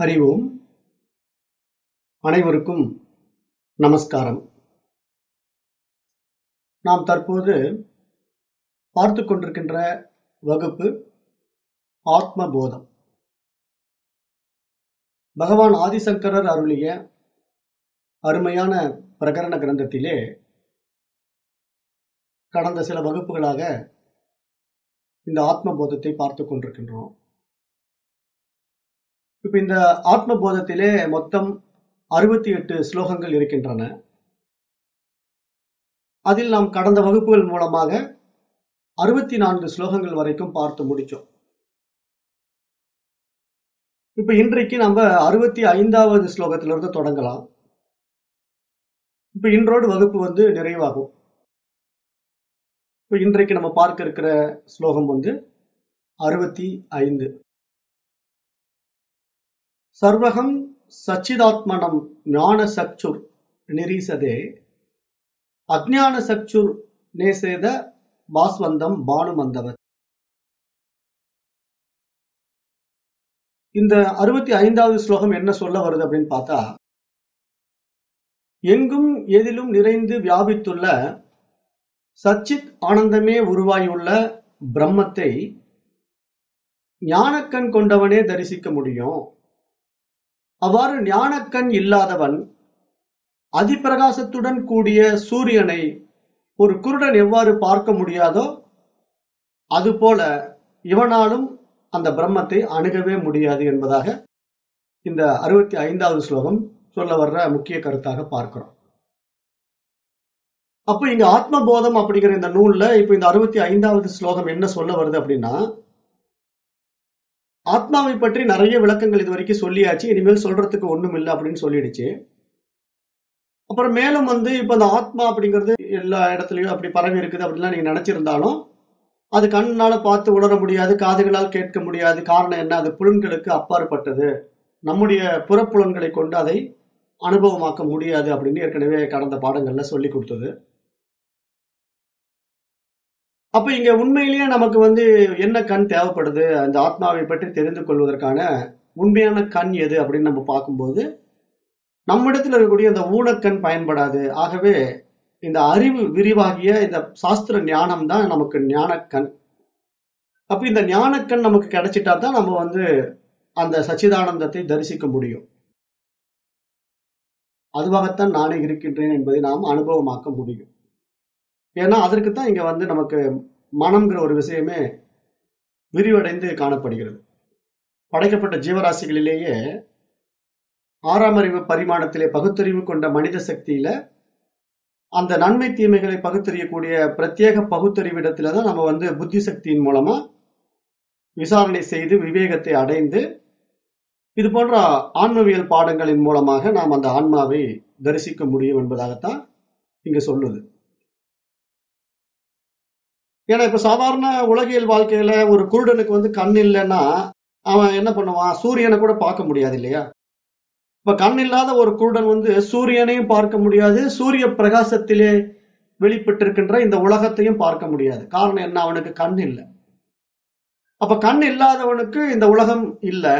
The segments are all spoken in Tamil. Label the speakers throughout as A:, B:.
A: ஹரி ஓம் அனைவருக்கும் நமஸ்காரம். நாம் தற்போது பார்த்து கொண்டிருக்கின்ற வகுப்பு ஆத்ம போதம் பகவான் ஆதிசங்கரர் அருளிய அருமையான பிரகரண கிரந்தத்திலே கடந்த சில வகுப்புகளாக இந்த ஆத்ம போதத்தை பார்த்து கொண்டிருக்கின்றோம். இப்ப இந்த ஆத்ம போதத்திலே மொத்தம் அறுபத்தி எட்டு ஸ்லோகங்கள் இருக்கின்றன. அதில் நாம் கடந்த வகுப்புகள் மூலமாக அறுபத்தி நான்கு ஸ்லோகங்கள் வரைக்கும் பார்த்து முடிச்சோம் இப்ப இன்றைக்கு நம்ம அறுபத்தி ஐந்தாவது ஸ்லோகத்திலிருந்து தொடங்கலாம். இப்ப இன்றோடு வகுப்பு வந்து நிறைவாகும். இப்ப இன்றைக்கு நம்ம பார்க்க இருக்கிற ஸ்லோகம் வந்து அறுபத்தி ஐந்து சர்வகம் சச்சிதாத்மனம் ஞான சச்சுர் நிரீசதே. அஜ்ஞான சச்சுர் நேசேத பாஸ்வந்தம் பானுமந்தவர் இந்த அறுபத்தி ஐந்தாவது ஸ்லோகம் என்ன சொல்ல வருது அப்படின்னு பார்த்தா எங்கும் எதிலும் நிறைந்து வியாபித்துள்ள சச்சித் ஆனந்தமே உருவாகியுள்ள பிரம்மத்தை ஞானக்கண் கொண்டவனே தரிசிக்க முடியும். அவ்வாறு ஞானக்கண் இல்லாதவன் அதிப்பிரகாசத்துடன் கூடிய சூரியனை ஒரு குருடன் எவ்வாறு பார்க்க முடியாதோ அதுபோல இவனாலும் அந்த பிரம்மத்தை அணுகவே முடியாது என்பதாக இந்த அறுபத்தி ஐந்தாவது ஸ்லோகம் சொல்ல வர்ற முக்கிய கருத்தாக பார்க்கிறோம். அப்போ இங்க ஆத்ம போதம் அப்படிங்கிற இந்த நூல்ல இப்ப இந்த அறுபத்தி ஐந்தாவது ஸ்லோகம் என்ன சொல்ல வருது அப்படின்னா ஆத்மாவை பற்றி நிறைய விளக்கங்கள் இது வரைக்கும் சொல்லியாச்சு. இனிமேல் சொல்றதுக்கு ஒண்ணும் இல்லை அப்படின்னு சொல்லிடுச்சு. அப்புறம் மேலும் வந்து இப்ப இந்த ஆத்மா அப்படிங்கிறது எல்லா இடத்துலயும் அப்படி பரவி இருக்குது அப்படின்லாம் நீங்க நினைச்சிருந்தாலும் அது கண்ணால பார்த்து உணர முடியாது காதுகளால் கேட்க முடியாது. காரணம் என்ன? அது புலன்களுக்கு அப்பாற்பட்டது. நம்முடைய புறப்புலன்களை கொண்டு அதை அனுபவமாக்க முடியாது அப்படின்னு ஏற்கனவே கடந்த பாடங்கள்ல சொல்லி கொடுத்தது. அப்ப இங்க உண்மையிலேயே நமக்கு வந்து என்ன கண் தேவைப்படுது? அந்த ஆத்மாவை பற்றி தெரிந்து கொள்வதற்கான உண்மையான கண் எது அப்படின்னு நம்ம பார்க்கும்போது நம்மிடத்தில் இருக்கக்கூடிய அந்த ஊனக்கண் பயன்படாது. ஆகவே இந்த அறிவு விரிவாகிய இந்த சாஸ்திர ஞானம் தான் நமக்கு ஞானக்கண். அப்ப இந்த ஞானக்கண் நமக்கு கிடைச்சிட்டா தான் நம்ம வந்து அந்த சச்சிதானந்தத்தை தரிசிக்க முடியும். அதுவாகத்தான் நானே இருக்கின்றேன் என்பதை நாம் அனுபவமாக்க முடியும். ஏன்னா அதற்கு தான் இங்க வந்து நமக்கு மனம்ங்கிற ஒரு விஷயமே விரிவடைந்து காணப்படுகிறது. படைக்கப்பட்ட ஜீவராசிகளிலேயே ஆறாம் அறிவு பரிமாணத்திலே பகுத்தறிவு கொண்ட மனித சக்தியில அந்த நன்மை தீமைகளை பகுத்தறியக்கூடிய பிரத்யேக பகுத்தறிவிடத்துல தான் நம்ம வந்து புத்தி சக்தியின் மூலமா விசாரணை செய்து விவேகத்தை அடைந்து இது போன்ற ஆன்மவியல் பாடங்களின் மூலமாக நாம் அந்த ஆன்மாவை தரிசிக்க முடியும் என்பதாகத்தான் இங்கு சொல்லுது. ஏன்னா இப்ப சாதாரண உலகியல் வாழ்க்கையில ஒரு குருடனுக்கு வந்து கண் இல்லைன்னா அவன் என்ன பண்ணுவான்? சூரியனை கூட பார்க்க முடியாது இல்லையா? இப்ப கண் இல்லாத ஒரு குருடன் வந்து சூரியனையும் பார்க்க முடியாது சூரிய பிரகாசத்திலே வெளிப்பட்டிருக்கின்ற இந்த உலகத்தையும் பார்க்க முடியாது. காரணம் என்ன? அவனுக்கு கண் இல்லை. அப்ப கண் இல்லாதவனுக்கு இந்த உலகம் இல்லை.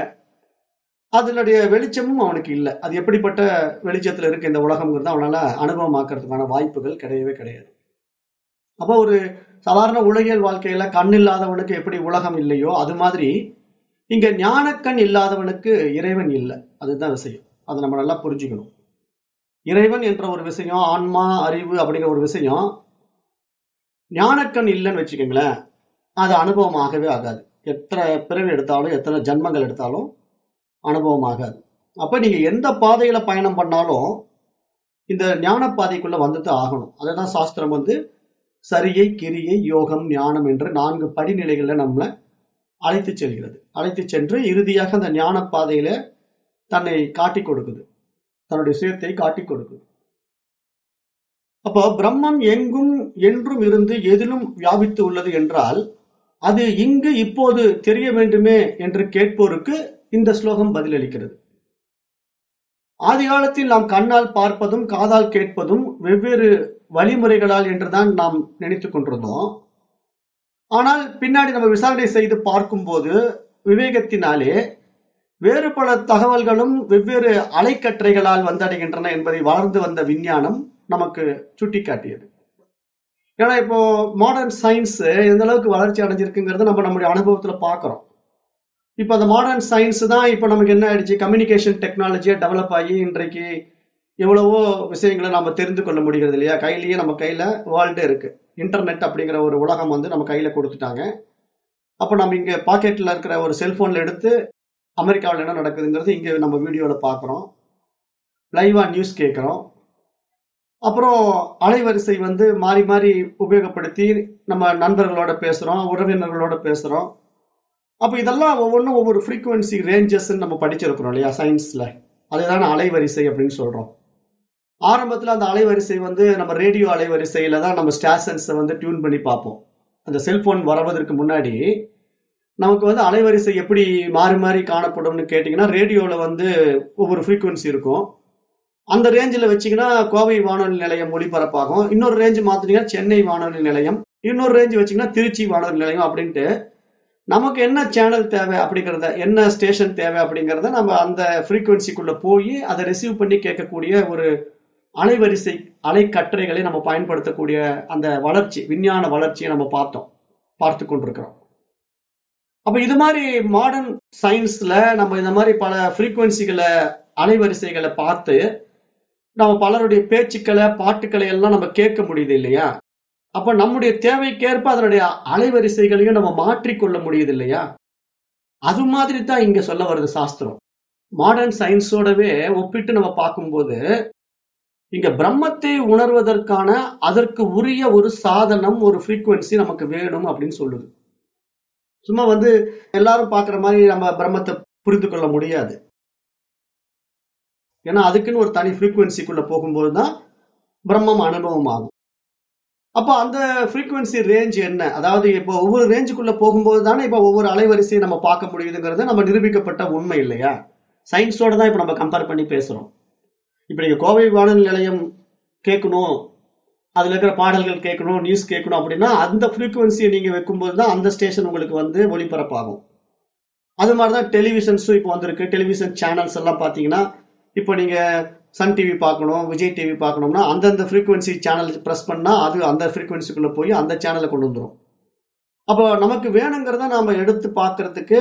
A: அதனுடைய வெளிச்சமும் அவனுக்கு இல்லை. அது எப்படிப்பட்ட வெளிச்சத்துல இருக்கு இந்த உலகம்ங்கிறது அவனால அனுபவமாக்குறதுக்கான வாய்ப்புகள் கிடையவே கிடையாது. அப்போ ஒரு சாதாரண உலகியல் வாழ்க்கையில கண் இல்லாதவனுக்கு எப்படி உலகம் இல்லையோ அது மாதிரி இங்க ஞானக்கண் இல்லாதவனுக்கு இறைவன் இல்லை. அதுதான் விஷயம். அதை நம்ம நல்லா புரிஞ்சுக்கணும். இறைவன் என்ற ஒரு விஷயம் ஆன்மா அறிவு அப்படிங்கிற ஒரு விஷயம் ஞானக்கண் இல்லைன்னு வச்சுக்கோங்களேன் அது அனுபவம் ஆகவே ஆகாது. எத்தனை பிறவி எடுத்தாலும் எத்தனை ஜன்மங்கள் எடுத்தாலும் அனுபவம் ஆகாது அப்ப நீங்க எந்த பாதையில பயணம் பண்ணாலும் இந்த ஞான பாதைக்குள்ள வந்துட்டு ஆகணும். அதுதான் சாஸ்திரம் வந்து சரியை கிரியை யோகம் ஞானம் என்ற நான்கு படிநிலைகளில் நம்மளை அழைத்து செல்கிறது. அழைத்து சென்று இறுதியாக அந்த ஞான பாதையில தன்னை காட்டி கொடுக்குது. தன்னுடைய சுயத்தை காட்டி கொடுக்குது. அப்போ பிரம்மம் எங்கும் என்றும் இருந்து எதிலும் வியாபித்து உள்ளது என்றால் அது இங்கு இப்போது தெரிய வேண்டுமே என்று கேட்போருக்கு இந்த ஸ்லோகம் பதிலளிக்கிறது. ஆதி காலத்தில் நாம் கண்ணால் பார்ப்பதும் காதால் கேட்பதும் வெவ்வேறு வழிமுறைகளால் என்றுதான் நாம் நினைத்து கொண்டிருந்தோம். ஆனால் பின்னாடி நம்ம விசாரணை செய்து பார்க்கும்போது விவேகத்தினாலே வேறு பல தகவல்களும் வெவ்வேறு அலைக்கற்றைகளால் வந்தடைகின்றன என்பதை வளர்ந்து வந்த விஞ்ஞானம் நமக்கு சுட்டிக்காட்டியது. ஏன்னா இப்போ மாடர்ன் சயின்ஸ் எந்த அளவுக்கு வளர்ச்சி அடைஞ்சிருக்குங்கிறத நம்ம நம்முடைய அனுபவத்துல பாக்குறோம் இப்போ அந்த மாடர்ன் சயின்ஸ் தான் இப்போ நமக்கு என்ன ஆயிடுச்சு? கம்யூனிகேஷன் டெக்னாலஜியா டெவலப் ஆகி இன்றைக்கு எவ்வளவோ விஷயங்களை நம்ம தெரிந்து கொள்ள முடிகிறது இல்லையா? கையிலேயே நம்ம கையில வேர்ல்டு இருக்கு. இன்டர்நெட் அப்படிங்கிற ஒரு உலகம் வந்து நம்ம கையில கொடுத்துட்டாங்க. அப்போ நம்ம இங்க பாக்கெட்ல இருக்கிற ஒரு செல்போன்ல எடுத்து அமெரிக்காவில் என்ன நடக்குதுங்கிறது இங்க நம்ம வீடியோவில் பார்க்குறோம் லைவா நியூஸ் கேட்குறோம் அப்புறம் அலைவரிசை வந்து மாறி மாறி உபயோகப்படுத்தி நம்ம நண்பர்களோட பேசுறோம் உறவினர்களோட பேசுறோம். அப்போ இதெல்லாம் ஒவ்வொன்றும் ஒவ்வொரு ஃப்ரீக்குவன்சி ரேஞ்சஸ்ன்னு நம்ம படிச்சிருக்கிறோம் இல்லையா? சயின்ஸ்ல அதுதான அலைவரிசை அப்படின்னு சொல்கிறோம் ஆரம்பத்தில் அந்த அலைவரிசை வந்து நம்ம ரேடியோ அலைவரிசையில தான் நம்ம ஸ்டேஷன்ஸை வந்து டியூன் பண்ணி பார்ப்போம். அந்த செல்போன் வரவதற்கு முன்னாடி நமக்கு வந்து அலைவரிசை எப்படி மாறி மாறி காணப்படும்னு கேட்டிங்கன்னா ரேடியோவில் வந்து ஒவ்வொரு ஃப்ரீக்குவன்சி இருக்கும். அந்த ரேஞ்சில் வச்சிங்கன்னா கோவை வானொலி நிலையம் ஒளிபரப்பாகும். இன்னொரு ரேஞ்சு மாற்றினீங்கன்னா சென்னை வானொலி நிலையம். இன்னொரு ரேஞ்சு வச்சிங்கன்னா திருச்சி வானொலி நிலையம் அப்படின்ட்டு நமக்கு என்ன சேனல் தேவை அப்படிங்கிறத என்ன ஸ்டேஷன் தேவை அப்படிங்கிறத நம்ம அந்த ஃப்ரீக்குவன்சிக்குள்ளே போய் அதை ரிசீவ் பண்ணி கேட்கக்கூடிய ஒரு அலைவரிசை அலைக்கற்றைகளை நம்ம பயன்படுத்தக்கூடிய அந்த வளர்ச்சி விஞ்ஞான வளர்ச்சியை நம்ம பார்த்தோம் பார்த்து கொண்டிருக்கிறோம். அப்ப இது மாதிரி மாடர்ன் சயின்ஸ்ல நம்ம இந்த மாதிரி பல ஃப்ரீக்குவன்சிகளை அலைவரிசைகளை பார்த்து நம்ம பலருடைய பேச்சுக்களை பாட்டுக்களை எல்லாம் நம்ம கேட்க முடியுது இல்லையா? அப்ப நம்முடைய தேவைக்கேற்ப அதனுடைய அலைவரிசைகளையும் நம்ம மாற்றிக்கொள்ள முடியுது இல்லையா? அது மாதிரி தான் இங்க சொல்ல வருது சாஸ்திரம். மாடர்ன் சயின்ஸோடவே ஒப்பிட்டு நம்ம பார்க்கும்போது இங்க பிரம்மத்தை உணர்வதற்கான அதற்கு உரிய ஒரு சாதனம் ஒரு ஃப்ரீக்குவென்சி நமக்கு வேணும் அப்படின்னு சொல்லுது. சும்மா வந்து எல்லாரும் பாக்குற மாதிரி நம்ம பிரம்மத்தை புரிந்து கொள்ள முடியாது. ஏன்னா அதுக்குன்னு ஒரு தனி ஃப்ரீக்குவென்சிக்குள்ள போகும்போது தான் பிரம்மம் அனுபவம் ஆகும். அப்போ அந்த ஃப்ரீக்குவென்சி ரேஞ்ச் என்ன? அதாவது இப்போ ஒவ்வொரு ரேஞ்சுக்குள்ள போகும்போது தானே இப்போ ஒவ்வொரு அலைவரிசையை நம்ம பார்க்க முடியுதுங்கிறது நம்ம நிரூபிக்கப்பட்ட உண்மை இல்லையா? சயின்ஸோட தான் இப்போ நம்ம கம்பேர் பண்ணி பேசுறோம். இப்போ நீங்க கோவை வானொலி நிலையம் கேட்கணும் அதுல இருக்கிற பாடல்கள் கேட்கணும் நியூஸ் கேட்கணும் அப்படின்னா அந்த ஃப்ரீக்குவன்சியை நீங்க வைக்கும்போது தான் அந்த ஸ்டேஷன் உங்களுக்கு வந்து ஒளிபரப்பாகும். அது மாதிரி தான் டெலிவிஷன்ஸும் இப்போ வந்திருக்கு. டெலிவிஷன் சேனல்ஸ் எல்லாம் பார்த்தீங்கன்னா இப்போ நீங்க சன் டிவி பார்க்கணும் விஜய் டிவி பார்க்கணும்னா அந்தந்த ஃப்ரீக்குவன்சி சேனல் ப்ரெஸ் பண்ணால் அது அந்த ஃப்ரீக்குவன்சிக்குள்ள போய் அந்த சேனலை கொண்டு வந்துடும் அப்போ நமக்கு வேணுங்கிறத நாம் எடுத்து பார்க்கறதுக்கு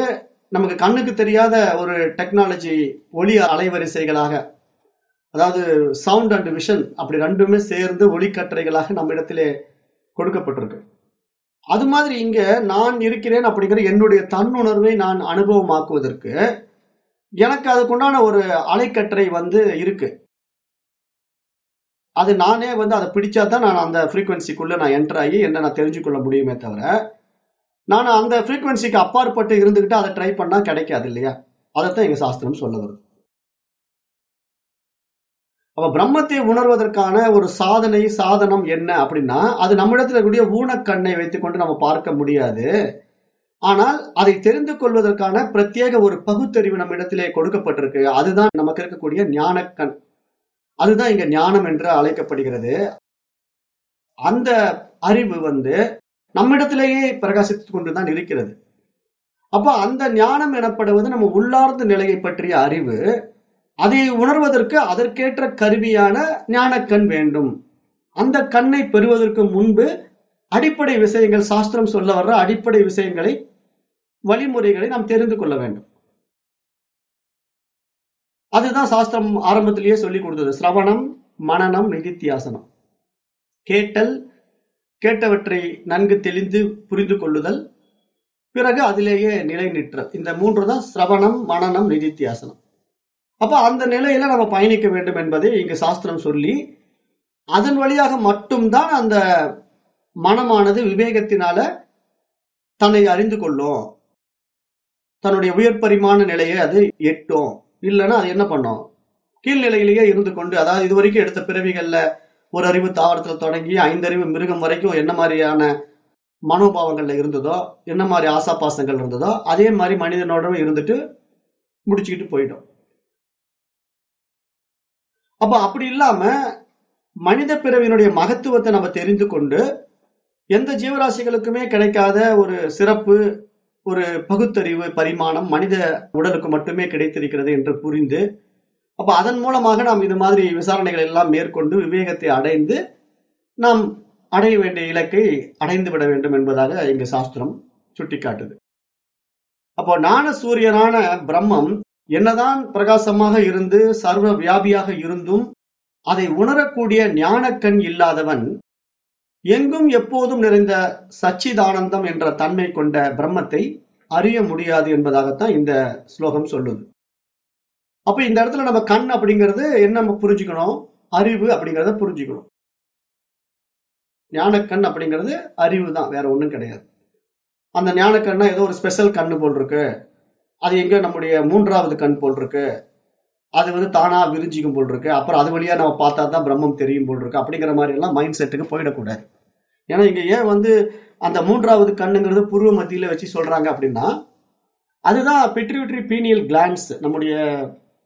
A: நமக்கு கண்ணுக்கு தெரியாத ஒரு டெக்னாலஜி ஒளி அலைவரிசைகளாக அதாவது சவுண்ட் அண்ட் விஷன் அப்படி ரெண்டுமே சேர்ந்து ஒளிக்கற்றைகளாக நம்ம இடத்திலே கொடுக்கப்பட்டிருக்கு. அது மாதிரி இங்க நான் இருக்கிறேன் அப்படிங்கிற என்னுடைய தன்னுணர்வை நான் அனுபவமாக்குவதற்கு எனக்கு அதுக்குண்டான ஒரு அலைக்கற்றை வந்து இருக்கு. அது நானே வந்து அதை பிடிச்சா தான் நான் அந்த ஃப்ரீக்குவன்சிக்குள்ள நான் என்டர் ஆகி என்ன நான் தெரிஞ்சுக்கொள்ள முடியுமே தவிர நான் அந்த ஃப்ரீக்குவன்சிக்கு அப்பாற்பட்டு இருந்துகிட்டு அதை ட்ரை பண்ணா கிடைக்காது இல்லையா? அதைத்தான் எங்க சாஸ்திரம் சொல்ல வருது. அப்ப பிரம்மத்தை உணர்வதற்கான ஒரு சாதனை சாதனம் என்ன அப்படின்னா அது நம்மிடத்துல இருக்கக்கூடிய ஊனக்கண்ணை வைத்துக்கொண்டு நம்ம பார்க்க முடியாது. ஆனால் அதை தெரிந்து கொள்வதற்கான பிரத்யேக ஒரு பகுத்தறிவு நம்ம இடத்திலே கொடுக்கப்பட்டிருக்கு. அதுதான் நமக்கு இருக்கக்கூடிய ஞானக்கண். அதுதான் இங்க ஞானம் என்று அழைக்கப்படுகிறது. அந்த அறிவு வந்து நம்மிடத்திலேயே பிரகாசித்துக் கொண்டுதான் இருக்கிறது. அப்ப அந்த ஞானம் எனப்படுவது நம்ம உள்ளார்ந்த நிலையை பற்றிய அறிவு அதை உணர்வதற்கு அதற்கேற்ற கருவியான ஞானக்கண் வேண்டும். அந்த கண்ணை பெறுவதற்கு முன்பு அடிப்படை விஷயங்கள் சாஸ்திரம் சொல்ல வர்ற அடிப்படை விஷயங்களை வழிமுறைகளை நாம் தெரிந்து கொள்ள வேண்டும். அதுதான் சாஸ்திரம் ஆரம்பத்திலேயே சொல்லி கொடுத்தது. சிரவணம் மனநம் நிதித்தியாசனம். கேட்டல் கேட்டவற்றை நன்கு தெளிந்து புரிந்து கொள்ளுதல். பிறகு அதிலேயே நிலை நிற்றல் இந்த மூன்று தான் சிரவணம் மனநம் நிதித்தியாசனம். அப்ப அந்த நிலையில நம்ம பயணிக்க வேண்டும் என்பதை இங்கு சாஸ்திரம் சொல்லி அதன் வழியாக மட்டும்தான் அந்த மனமானது விவேகத்தினால தன்னை அறிந்து கொள்ளும். தன்னுடைய உயர் பரிமாண நிலையை அது எட்டும். இல்லைன்னா அது என்ன பண்ணும்? கீழ்நிலையிலேயே இருந்து கொண்டு அதாவது இது வரைக்கும் எடுத்த பிறவிகள்ல ஒரு அறிவு தாவரத்துல தொடங்கி ஐந்தறிவு மிருகம் வரைக்கும் என்ன மாதிரியான மனோபாவங்கள்ல இருந்ததோ என்ன மாதிரி ஆசாபாசங்கள் இருந்ததோ அதே மாதிரி மனிதனோட இருந்துட்டு முடிச்சுக்கிட்டு போயிடும். அப்ப அப்படி இல்லாம மனித பிறவியினுடைய மகத்துவத்தை நம்ம தெரிந்து கொண்டு எந்த ஜீவராசிகளுக்குமே கிடைக்காத ஒரு சிறப்பு ஒரு பகுத்தறிவு பரிமாணம் மனித உடலுக்கு மட்டுமே கிடைத்திருக்கிறது என்று புரிந்து அப்ப அதன் மூலமாக நாம் இது மாதிரி விசாரணைகள் எல்லாம் மேற்கொண்டு விவேகத்தை அடைந்து நாம் அடைய வேண்டிய இலக்கை அடைந்து விட வேண்டும் என்பதாக இங்கு சாஸ்திரம் சுட்டிக்காட்டுது. அப்போ ஞான சூரியனான பிரம்மம் என்னதான் பிரகாசமாக இருந்து சர்வ வியாபியாக இருந்தும் அதை உணரக்கூடிய ஞானக்கண் இல்லாதவன் எங்கும் எப்போதும் நிறைந்த சச்சிதானந்தம் என்ற தன்மை கொண்ட பிரம்மத்தை அறிய முடியாது என்பதாகத்தான் இந்த ஸ்லோகம் சொல்லுது. அப்ப இந்த இடத்துல நம்ம கண் அப்படிங்கிறது என்ன நம்ம புரிஞ்சுக்கணும்? அறிவு அப்படிங்கிறத புரிஞ்சுக்கணும். ஞானக்கண் அப்படிங்கிறது அறிவு தான் வேற ஒண்ணும் கிடையாது. அந்த ஞானக்கண்ணா ஏதோ ஒரு ஸ்பெஷல் கண்ணு போல் இருக்கு. அது எங்க நம்முடைய மூன்றாவது கண் போல் இருக்கு. அது வந்து தானா விரிஞ்சிக்கும் போல் இருக்கு. அப்புறம் அது வழியா நம்ம பார்த்தா தான் பிரம்மம் தெரியும் போல் இருக்கு. அப்படிங்கிற மாதிரி எல்லாம் மைண்ட் செட்டுக்கு போயிடக்கூடாது. ஏன்னா இங்க ஏன் வந்து அந்த மூன்றாவது கண்ணுங்கிறது பூர்வ மத்தியில வச்சு சொல்றாங்க அப்படின்னா அதுதான் பிட்ரிவிட்ரி பீனியல் கிளான்ஸ் நம்முடைய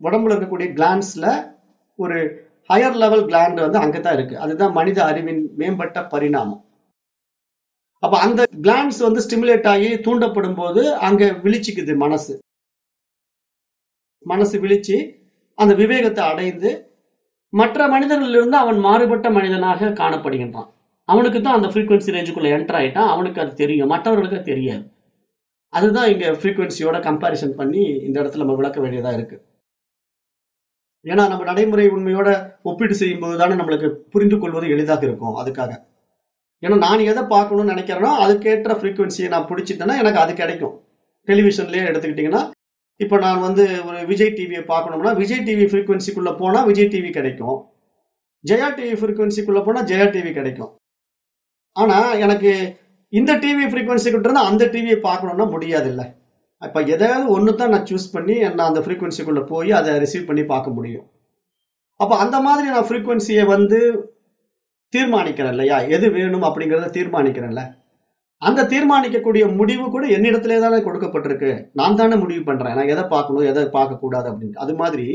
A: உடம்புல இருக்கக்கூடிய கிளான்ஸ்ல ஒரு ஹையர் லெவல் கிளாண்ட் வந்து அங்கதான் இருக்கு. அதுதான் மனித அறிவின் மேம்பட்ட பரிணாமம். அப்ப அந்த கிளான்ஸ் வந்து ஸ்டிமுலேட் ஆகி தூண்டப்படும் போது அங்க விழிச்சுக்குது மனசு. மனசு விழிச்சு அந்த விவேகத்தை அடைந்து மற்ற மனிதர்களிலிருந்து அவன் மாறுபட்ட மனிதனாக காணப்படுகின்றான். அவனுக்கு தான் அந்த ஃப்ரீக்வன்சி ரேஞ்சுக்குள்ள என்டர் ஆகிட்டான் அவனுக்கு அது தெரியும். மற்றவர்களுக்கு தெரியாது. அதுதான் இங்க ஃப்ரீக்வன்சியோட கம்பாரிசன் பண்ணி இந்த இடத்துல நம்ம விளக்க வேண்டியதா இருக்கு. ஏன்னா நம்ம நடைமுறை உண்மையோட ஒப்பீடு செய்யும் போது தானே நம்மளுக்கு புரிந்து கொள்வது எளிதாக இருக்கும் அதுக்காக. ஏன்னா நான் எதை பார்க்கணும்னு நினைக்கிறேனோ அதுக்கேற்ற ஃப்ரீக்வன்சியை நான் பிடிச்சிட்டேன்னா எனக்கு அது கிடைக்கும். டெலிவிஷன்லயே எடுத்துக்கிட்டீங்கன்னா இப்போ நான் வந்து ஒரு விஜய் டிவியை பார்க்கணும்னா விஜய் டிவி ஃப்ரீக்வன்சிக்குள்ள போனால் விஜய் டிவி கிடைக்கும். ஜெயா டிவி ஃப்ரீக்வன்சிக்குள்ள போனால் ஜெயா டிவி கிடைக்கும். ஆனால் எனக்கு இந்த டிவி ஃப்ரீக்வன்சி இருந்தால் அந்த டிவியை பார்க்கணும்னா முடியாது இல்லை அப்ப எதாவது ஒன்று தான் நான் சூஸ் பண்ணி நான் அந்த ஃப்ரீக்வன்சிக்குள்ள போய் அதை ரிசீவ் பண்ணி பார்க்க முடியும். அப்போ அந்த மாதிரி நான் ஃப்ரீக்வன்சியை வந்து தீர்மானிக்கிறேன் இல்லையா? எது வேணும் அப்படிங்கிறத தீர்மானிக்கிறேன்ல. அந்த தீர்மானிக்கக்கூடிய முடிவு கூட என்னிடத்திலே தானே கொடுக்கப்பட்டிருக்கு. நான் தானே முடிவு பண்றேன். நான் எதை பார்க்கணும் எதை பார்க்கக்கூடாது அப்படின்னு. அது மாதிரி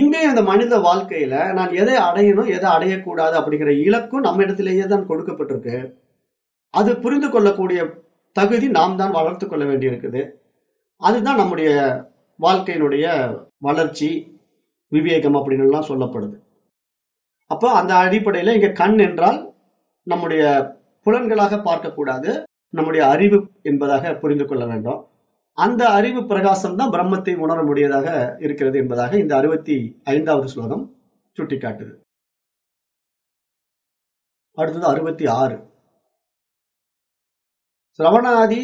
A: இங்கே இந்த மனித வாழ்க்கையில நான் எதை அடையணும் எதை அடையக்கூடாது அப்படிங்கிற இலக்கும் நம்ம இடத்திலேயே தான் கொடுக்கப்பட்டிருக்கு. அது புரிந்து கொள்ளக்கூடிய தகுதி நாம் தான் வளர்த்து கொள்ள வேண்டியிருக்குது. அதுதான் நம்முடைய வாழ்க்கையினுடைய வளர்ச்சி விவேகம் அப்படின்னு எல்லாம் சொல்லப்படுது. அப்போ அந்த அடிப்படையில இங்க கண் என்றால் நம்முடைய புலன்களாக பார்க்கக்கூடாது. நம்முடைய அறிவு என்பதாக புரிந்து கொள்ள வேண்டும். அந்த அறிவு பிரகாசம் தான் பிரம்மத்தை உணர முடியதாக இருக்கிறது என்பதாக இந்த அறுபத்தி ஐந்தாவது ஸ்லோகம் சுட்டிக்காட்டுது. அடுத்தது அறுபத்தி ஆறு. சிரவணாதி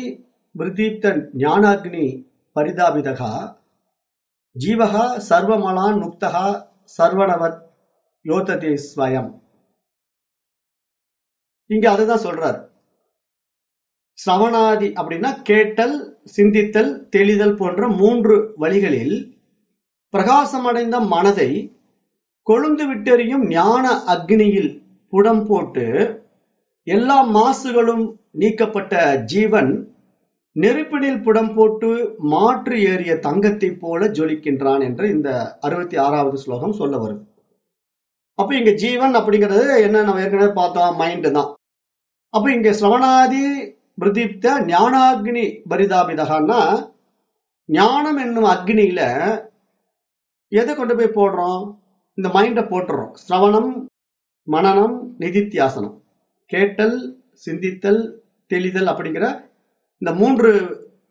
A: பிரதீப்த ஞானாக்னி பரிதாபிதகா ஜீவகா சர்வமலான் முக்தகா சர்வணவத் யோததே ஸ்வயம். இங்க அதுதான் சொல்றாரு. சவணாதி அப்படின்னா கேட்டல் சிந்தித்தல் தெளிதல் போன்ற மூன்று வழிகளில் பிரகாசமடைந்த மனதை கொழுந்து விட்டெறியும் ஞான அக்னியில் புடம் போட்டு எல்லா மாசுகளும் நீக்கப்பட்ட ஜீவன் நெருப்பினில் புடம் போட்டு மாற்று ஏறிய தங்கத்தைப் போல ஜொலிக்கின்றான் என்று இந்த அறுபத்தி ஆறாவது ஸ்லோகம் சொல்ல வருது. அப்ப இங்க ஜீவன் அப்படிங்கிறது என்ன? நம்ம ஏற்கனவே பார்த்தோம் மைண்டு தான். அப்ப இங்க ஸ்ரவணாதி பிரதீப்த ஞானாக்னி பரிதாபிதகான்னா ஞானம் என்னும் அக்னியில எதை கொண்டு போய் போடுறோம்? இந்த மைண்டை போட்டுறோம். ஸ்ரவணம் மனநம் நிதித்தியாசனம். கேட்டல் சிந்தித்தல் தெளிதல் அப்படிங்கிற இந்த மூன்று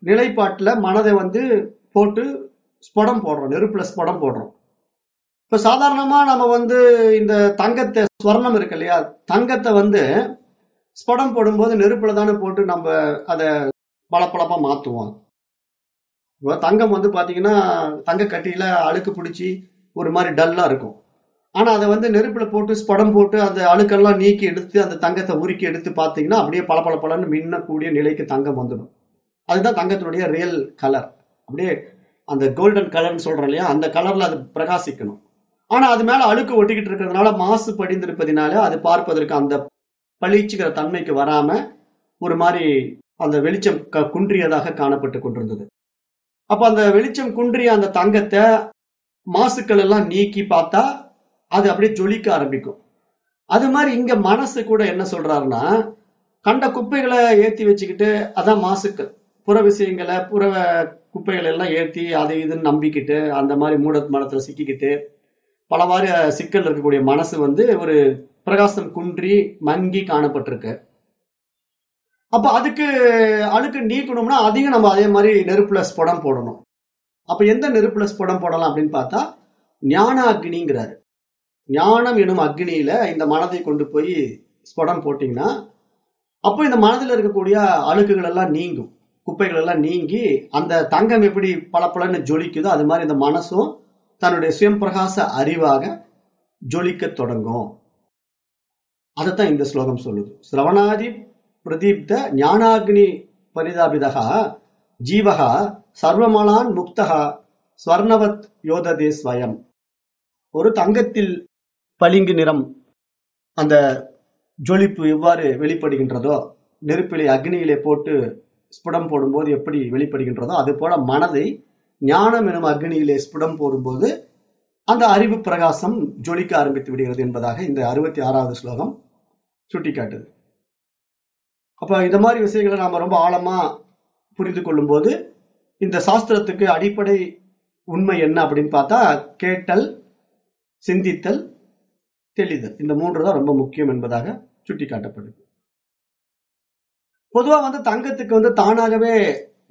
A: நிலைப்பாட்டுல மனதை வந்து போட்டு ஸ்படம் போடுறோம். நெருப்புல ஸ்படம் போடுறோம். இப்ப சாதாரணமா நம்ம வந்து இந்த தங்கத்தை ஸ்வர்ணம் இருக்கு இல்லையா? தங்கத்தை வந்து ஸ்படம் போடும்போது நெருப்புல தானே போட்டு நம்ம அதை பளபளப்பா மாத்துவோம். இப்போ தங்கம் வந்து பாத்தீங்கன்னா தங்க கட்டியில அழுக்கு பிடிச்சி ஒரு மாதிரி டல்லா இருக்கும். ஆனா அதை வந்து நெருப்புல போட்டு ஸ்படம் போட்டு அந்த அழுக்கெல்லாம் நீக்கி எடுத்து அந்த தங்கத்தை உருக்கி எடுத்து பாத்தீங்கன்னா அப்படியே பளபளபளன்னு மின்னக்கூடிய நிலைக்கு தங்கம் வந்துடும். அதுதான் தங்கத்தினுடைய ரியல் கலர் அப்படியே அந்த கோல்டன் கலர்னு சொல்றோம் இல்லையா? அந்த கலர்ல அது பிரகாசிக்கணும். ஆனா அது மேல அழுக்கு ஒட்டிக்கிட்டு இருக்கிறதுனால மாசு படிந்திருப்பதினால அது பார்ப்பதற்கு அந்த பளிச்சுக்கிற தன்மைக்கு வராம ஒரு மாதிரி அந்த வெளிச்சம் க- குன்றியதாக காணப்பட்டு கொண்டிருந்தது. அப்ப அந்த வெளிச்சம் குன்றிய அந்த தங்கத்தை மாசுக்கள் எல்லாம் நீக்கி பார்த்தா அது அப்படியே ஜொலிக்க ஆரம்பிக்கும். அது மாதிரி இங்க மனசு கூட என்ன சொல்றாருன்னா கண்ட குப்பைகளை ஏத்தி வச்சுக்கிட்டு அதான் மாசுக்கள். புற விஷயங்களை புற குப்பைகள் எல்லாம் ஏற்றி அதை இதுன்னு நம்பிக்கிட்டு அந்த மாதிரி மூட மனத்துல சிக்கிக்கிட்டு பலவாறு சிக்கல் இருக்கக்கூடிய மனசு வந்து ஒரு பிரகாசம் குன்றி மங்கி காணப்பட்டிருக்கு. அப்ப அதுக்கு அழுக்கு நீக்கணும்னா அதையும் நம்ம அதே மாதிரி நெருப்புல ஸ்படம் போடணும். அப்ப எந்த நெருப்புல ஸ்படம் போடலாம் அப்படின்னு பார்த்தா ஞான அக்னிங்கிறாரு. ஞானம் எனும் அக்னியில இந்த மனதை கொண்டு போய் ஸ்படம் போட்டீங்கன்னா அப்போ இந்த மனதில் இருக்கக்கூடிய அழுக்குகள் எல்லாம் நீங்கும். குப்பைகள் எல்லாம் நீங்கி அந்த தங்கம் எப்படி பளபளன்னு ஜொலிக்குதோ அது மாதிரி இந்த மனசும் தன்னுடைய சுயம் பிரகாச அறிவாக ஜொலிக்க தொடங்கும். அதைத்தான் இந்த ஸ்லோகம் சொல்லுது. சிரவணாதி பிரதீப்த ஞானாக்னி பரிதாபிதகா ஜீவகா சர்வமலான் முக்தகா ஸ்வர்ணவத் யோததே ஸ்வயம். ஒரு தங்கத்தில் பளிங்கு நிறம் அந்த ஜொலிப்பு எவ்வாறு வெளிப்படுகின்றதோ நெருப்பிலே அக்னியிலே போட்டு ஸ்புடம் போடும்போது எப்படி வெளிப்படுகின்றதோ அது போல மனதை ஞானம் எனும் அக்னியிலே ஸ்புடம் போடும்போது அந்த அறிவு பிரகாசம் ஜொலிக்க ஆரம்பித்து விடுகிறது என்பதாக இந்த அறுபத்தி ஆறாவது ஸ்லோகம் சுட்டி காட்டுது அப்ப இந்த மாதிரி விஷயங்களை நாம ரொம்ப ஆழமா புரிந்து கொள்ளும்போது இந்த சாஸ்திரத்துக்கு அடிப்படை உண்மை என்ன அப்படின்னு பார்த்தா கேட்டல் சிந்தித்தல் தெளிதல். இந்த மூன்று தான் ரொம்ப முக்கியம் என்பதாக சுட்டிக்காட்டப்படுது. பொதுவா வந்து தங்கத்துக்கு வந்து தானாகவே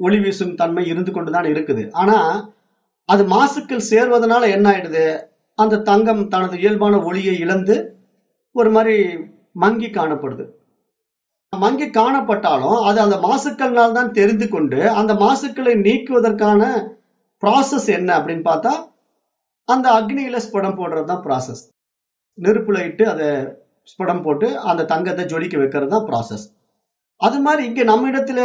A: ஒளி வீசும் தன்மை இருந்து கொண்டுதான் இருக்குது. ஆனா அது மாசுக்கள் சேர்வதனால என்ன ஆயிடுது? அந்த தங்கம் தனது இயல்பான ஒளியை இழந்து ஒரு மாதிரி மங்கி காணப்படுது. மங்கி காணப்பட்டாலும் அது அந்த மாசுக்கள்னால் தான் தெரிந்து கொண்டு அந்த மாசுக்களை நீக்குவதற்கான ப்ராசஸ் என்ன அப்படின்னு பார்த்தா அந்த அக்னியில ஸ்படம் போடுறது தான் ப்ராசஸ் நெருப்புல இட்டு அதை ஸ்படம் போட்டு அந்த தங்கத்தை ஜொலிக்க வைக்கிறது தான் ப்ராசஸ் அது மாதிரி இங்க நம்ம இடத்துல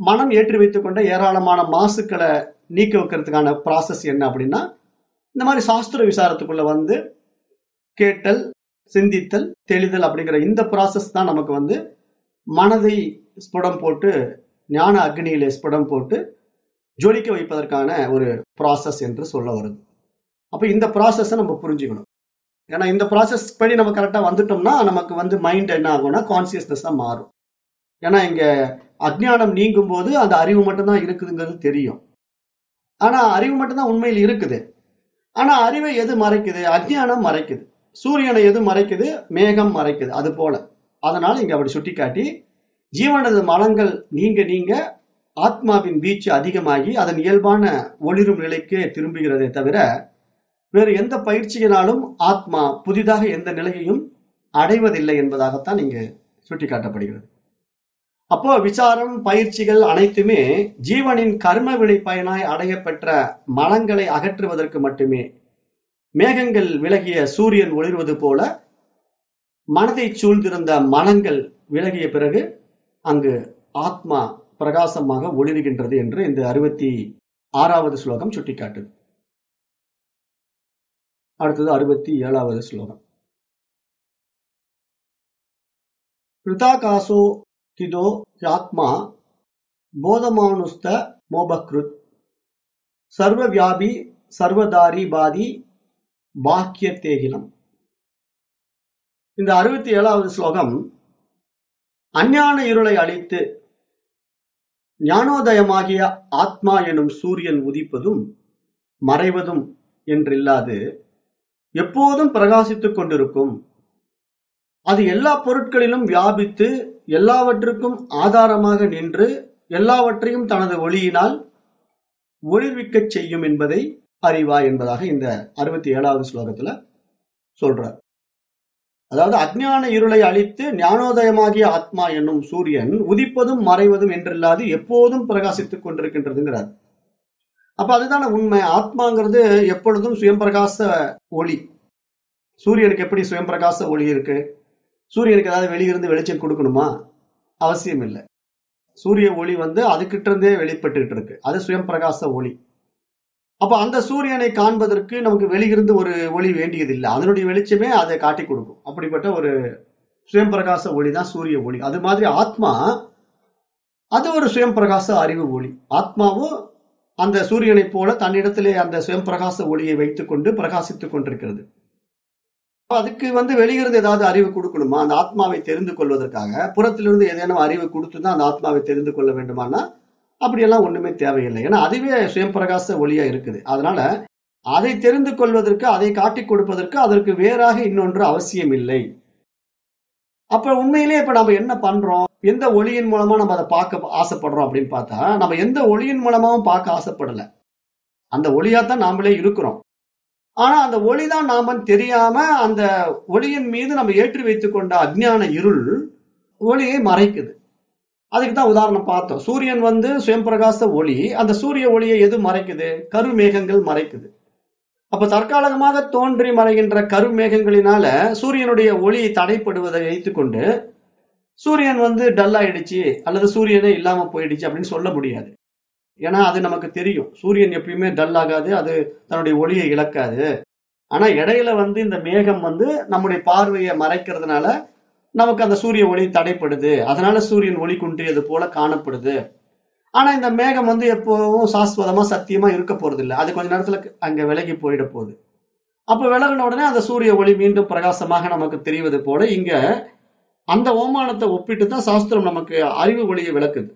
A: மனம் ஏற்றி வைத்துக் கொண்ட ஏராளமான மாசுக்களை நீக்க வைக்கிறதுக்கான ப்ராசஸ் என்ன அப்படின்னா இந்த மாதிரி சாஸ்திர விசாரத்துக்குள்ள வந்து கேட்டல் சிந்தித்தல் தெளிதல் அப்படிங்கிற இந்த ப்ராசஸ் தான் நமக்கு வந்து மனதை ஸ்புடம் போட்டு ஞான அக்னியிலே ஸ்புடம் போட்டு ஜொலிக்க வைப்பதற்கான ஒரு ப்ராசஸ் என்று சொல்ல வருது. அப்போ இந்த ப்ராசஸை நம்ம புரிஞ்சுக்கணும். ஏன்னா இந்த ப்ராசஸ் படி நம்ம கரெக்டாக வந்துட்டோம்னா நமக்கு வந்து மைண்ட் என்ன ஆகும்னா கான்சியஸ்னஸ் தான் மாறும். ஏன்னா இங்கே அஜ்ஞானம் நீங்கும் போது அந்த அறிவு மட்டும்தான் இருக்குதுங்கிறது தெரியும். ஆனால் அறிவு மட்டும்தான் உண்மையில் இருக்குது. ஆனால் அறிவை எது மறைக்குது? அஜ்ஞானம் மறைக்குது. சூரியனை எது மறைக்குது? மேகம் மறைக்குது. அது போல. அதனால இங்க அப்படி சுட்டிக்காட்டி ஜீவனது மலங்கள் நீங்க நீங்க ஆத்மாவின் வீச்சு அதிகமாகி அதன் இயல்பான ஒளிரும் நிலைக்கு திரும்புகிறதே தவிர வேறு எந்த பயிற்சியினாலும் ஆத்மா புதிதாக எந்த நிலையையும் அடைவதில்லை என்பதாகத்தான் இங்கு சுட்டிக்காட்டப்படுகிறது. அப்போ விசாரம் பயிற்சிகள் அனைத்துமே ஜீவனின் கர்ம வினை பயனாய் அடையப்பெற்ற மலங்களை அகற்றுவதற்கு மட்டுமே மேகங்கள் விலகிய சூரியன் ஒளிர்வது போல மனதை சூழ்ந்திருந்த மனங்கள் விலகிய பிறகு அங்கு ஆத்மா பிரகாசமாக ஒளிர்கின்றது என்று இந்த அறுபத்தி ஆறாவது ஸ்லோகம் சுட்டிக்காட்டுது. அடுத்தது அறுபத்தி ஏழாவது ஸ்லோகம். கிருதாகாசோ திதோ யாத்மா போதமானுஸ்த மோபக்ருத். சர்வவியாபி சர்வதாரி பாதி பாக்கிய தேகிலம் இந்த அறுபத்தி ஏழாவது ஸ்லோகம் அஞ்ஞான இருளை அழித்து ஞானோதயமாகிய ஆத்மா எனும் சூரியன் உதிப்பதும் மறைவதும் என்றில்லாது எப்போதும் பிரகாசித்துக் கொண்டிருக்கும். அது எல்லா பொருட்களிலும் வியாபித்து எல்லாவற்றுக்கும் ஆதாரமாக நின்று எல்லாவற்றையும் தனது ஒளியினால் ஒளிர்விக்கச் செய்யும் என்பதை அறிவா என்பதாக இந்த அறுபத்தி ஏழாவது ஸ்லோகத்துல சொல்றார். அதாவது அஜ்ஞான இருளை அழித்து ஞானோதயமாகிய ஆத்மா என்னும் சூரியன் உதிப்பதும் மறைவதும் என்றில்லாது எப்போதும் பிரகாசித்துக் கொண்டிருக்கின்றதுங்கிறார். அப்ப அதுதான உண்மை. ஆத்மாங்கிறது எப்பொழுதும் சுயம் பிரகாச ஒளி. சூரியனுக்கு எப்படி சுயம் பிரகாச ஒளி இருக்கு? சூரியனுக்கு ஏதாவது வெளியிருந்து வெளிச்சம் கொடுக்கணுமா? அவசியம் இல்லை சூரிய ஒளி வந்து அதுக்கிட்ட இருந்தே வெளிப்பட்டுக்கிட்டு இருக்கு. அது சுயம் பிரகாச ஒளி. அப்போ அந்த சூரியனை காண்பதற்கு நமக்கு வெளியிருந்து ஒரு ஒளி வேண்டியதில்லை. அதனுடைய வெளிச்சமே அதை காட்டி கொடுக்கும். அப்படிப்பட்ட ஒரு சுயம்பிரகாச ஒளி தான் சூரிய ஒளி. அது மாதிரி ஆத்மா அது ஒரு சுயம் பிரகாச அறிவு ஒளி. ஆத்மாவும் அந்த சூரியனை போல தன்னிடத்திலே அந்த சுயம்பிரகாச ஒளியை வைத்துக்கொண்டு பிரகாசித்துக் கொண்டிருக்கிறது. அதுக்கு வந்து வெளியிருந்து ஏதாவது அறிவு கொடுக்கணுமா? அந்த ஆத்மாவை தெரிந்து கொள்வதற்காக புறத்திலிருந்து ஏதேனும் அறிவு கொடுத்து தான் அந்த ஆத்மாவை தெரிந்து கொள்ள வேண்டுமானா அப்படியெல்லாம் ஒண்ணுமே தேவையில்லை. ஏன்னா அதுவே சுயம்பிரகாச ஒளியா இருக்குது. அதனால அதை தெரிந்து கொள்வதற்கு அதை காட்டி கொடுப்பதற்கு அதற்கு வேறாக இன்னொன்று அவசியம் இல்லை. அப்ப உண்மையிலேயே இப்ப நம்ம என்ன பண்றோம்? எந்த ஒளியின் மூலமா நம்ம அதை பார்க்க ஆசைப்படுறோம் அப்படின்னு பார்த்தா நம்ம எந்த ஒளியின் மூலமாவும் பார்க்க ஆசைப்படல. அந்த ஒளியாத்தான் நாமளே இருக்கிறோம். ஆனா அந்த ஒளிதான் நாமன்னு தெரியாம அந்த ஒளியின் மீது நம்ம ஏற்றி வைத்துக் கொண்ட அஜ்ஞான இருள் ஒளியை மறைக்குது. அதுக்கு தான் உதாரணம் பார்த்தோம். சூரியன் வந்து சுயம்பிரகாச ஒளி அந்த சூரிய ஒளியை எது மறைக்குது? கருமேகங்கள் மறைக்குது. அப்ப தற்காலகமாக தோன்றி மறைகின்ற கருமேகங்களினால சூரியனுடைய ஒளி தடைப்படுவதை வைத்துக்கொண்டு சூரியன் வந்து டல் ஆயிடுச்சு அல்லது சூரியனே இல்லாம போயிடுச்சு அப்படின்னு சொல்ல முடியாது. ஏன்னா அது நமக்கு தெரியும். சூரியன் எப்பயுமே டல் ஆகாது அது தன்னுடைய ஒளியை இழக்காது. ஆனா இடையில வந்து இந்த மேகம் வந்து நம்முடைய பார்வையை மறைக்கிறதுனால நமக்கு அந்த சூரிய ஒளி தடைப்படுது. அதனால சூரியன் ஒளி குன்றியது போல காணப்படுது. ஆனா இந்த மேகம் வந்து எப்பவும் சாஸ்வதமா சத்தியமா இருக்க போறது இல்லை அது கொஞ்ச நேரத்துல அங்க விலகி போயிட போகுது. அப்ப விலகின உடனே அந்த சூரிய ஒளி மீண்டும் பிரகாசமாக நமக்கு தெரிவது போல இங்க அந்த ஓமானத்தை ஒப்பிட்டு தான் சாஸ்திரம் நமக்கு அறிவு ஒளியை விளக்குது.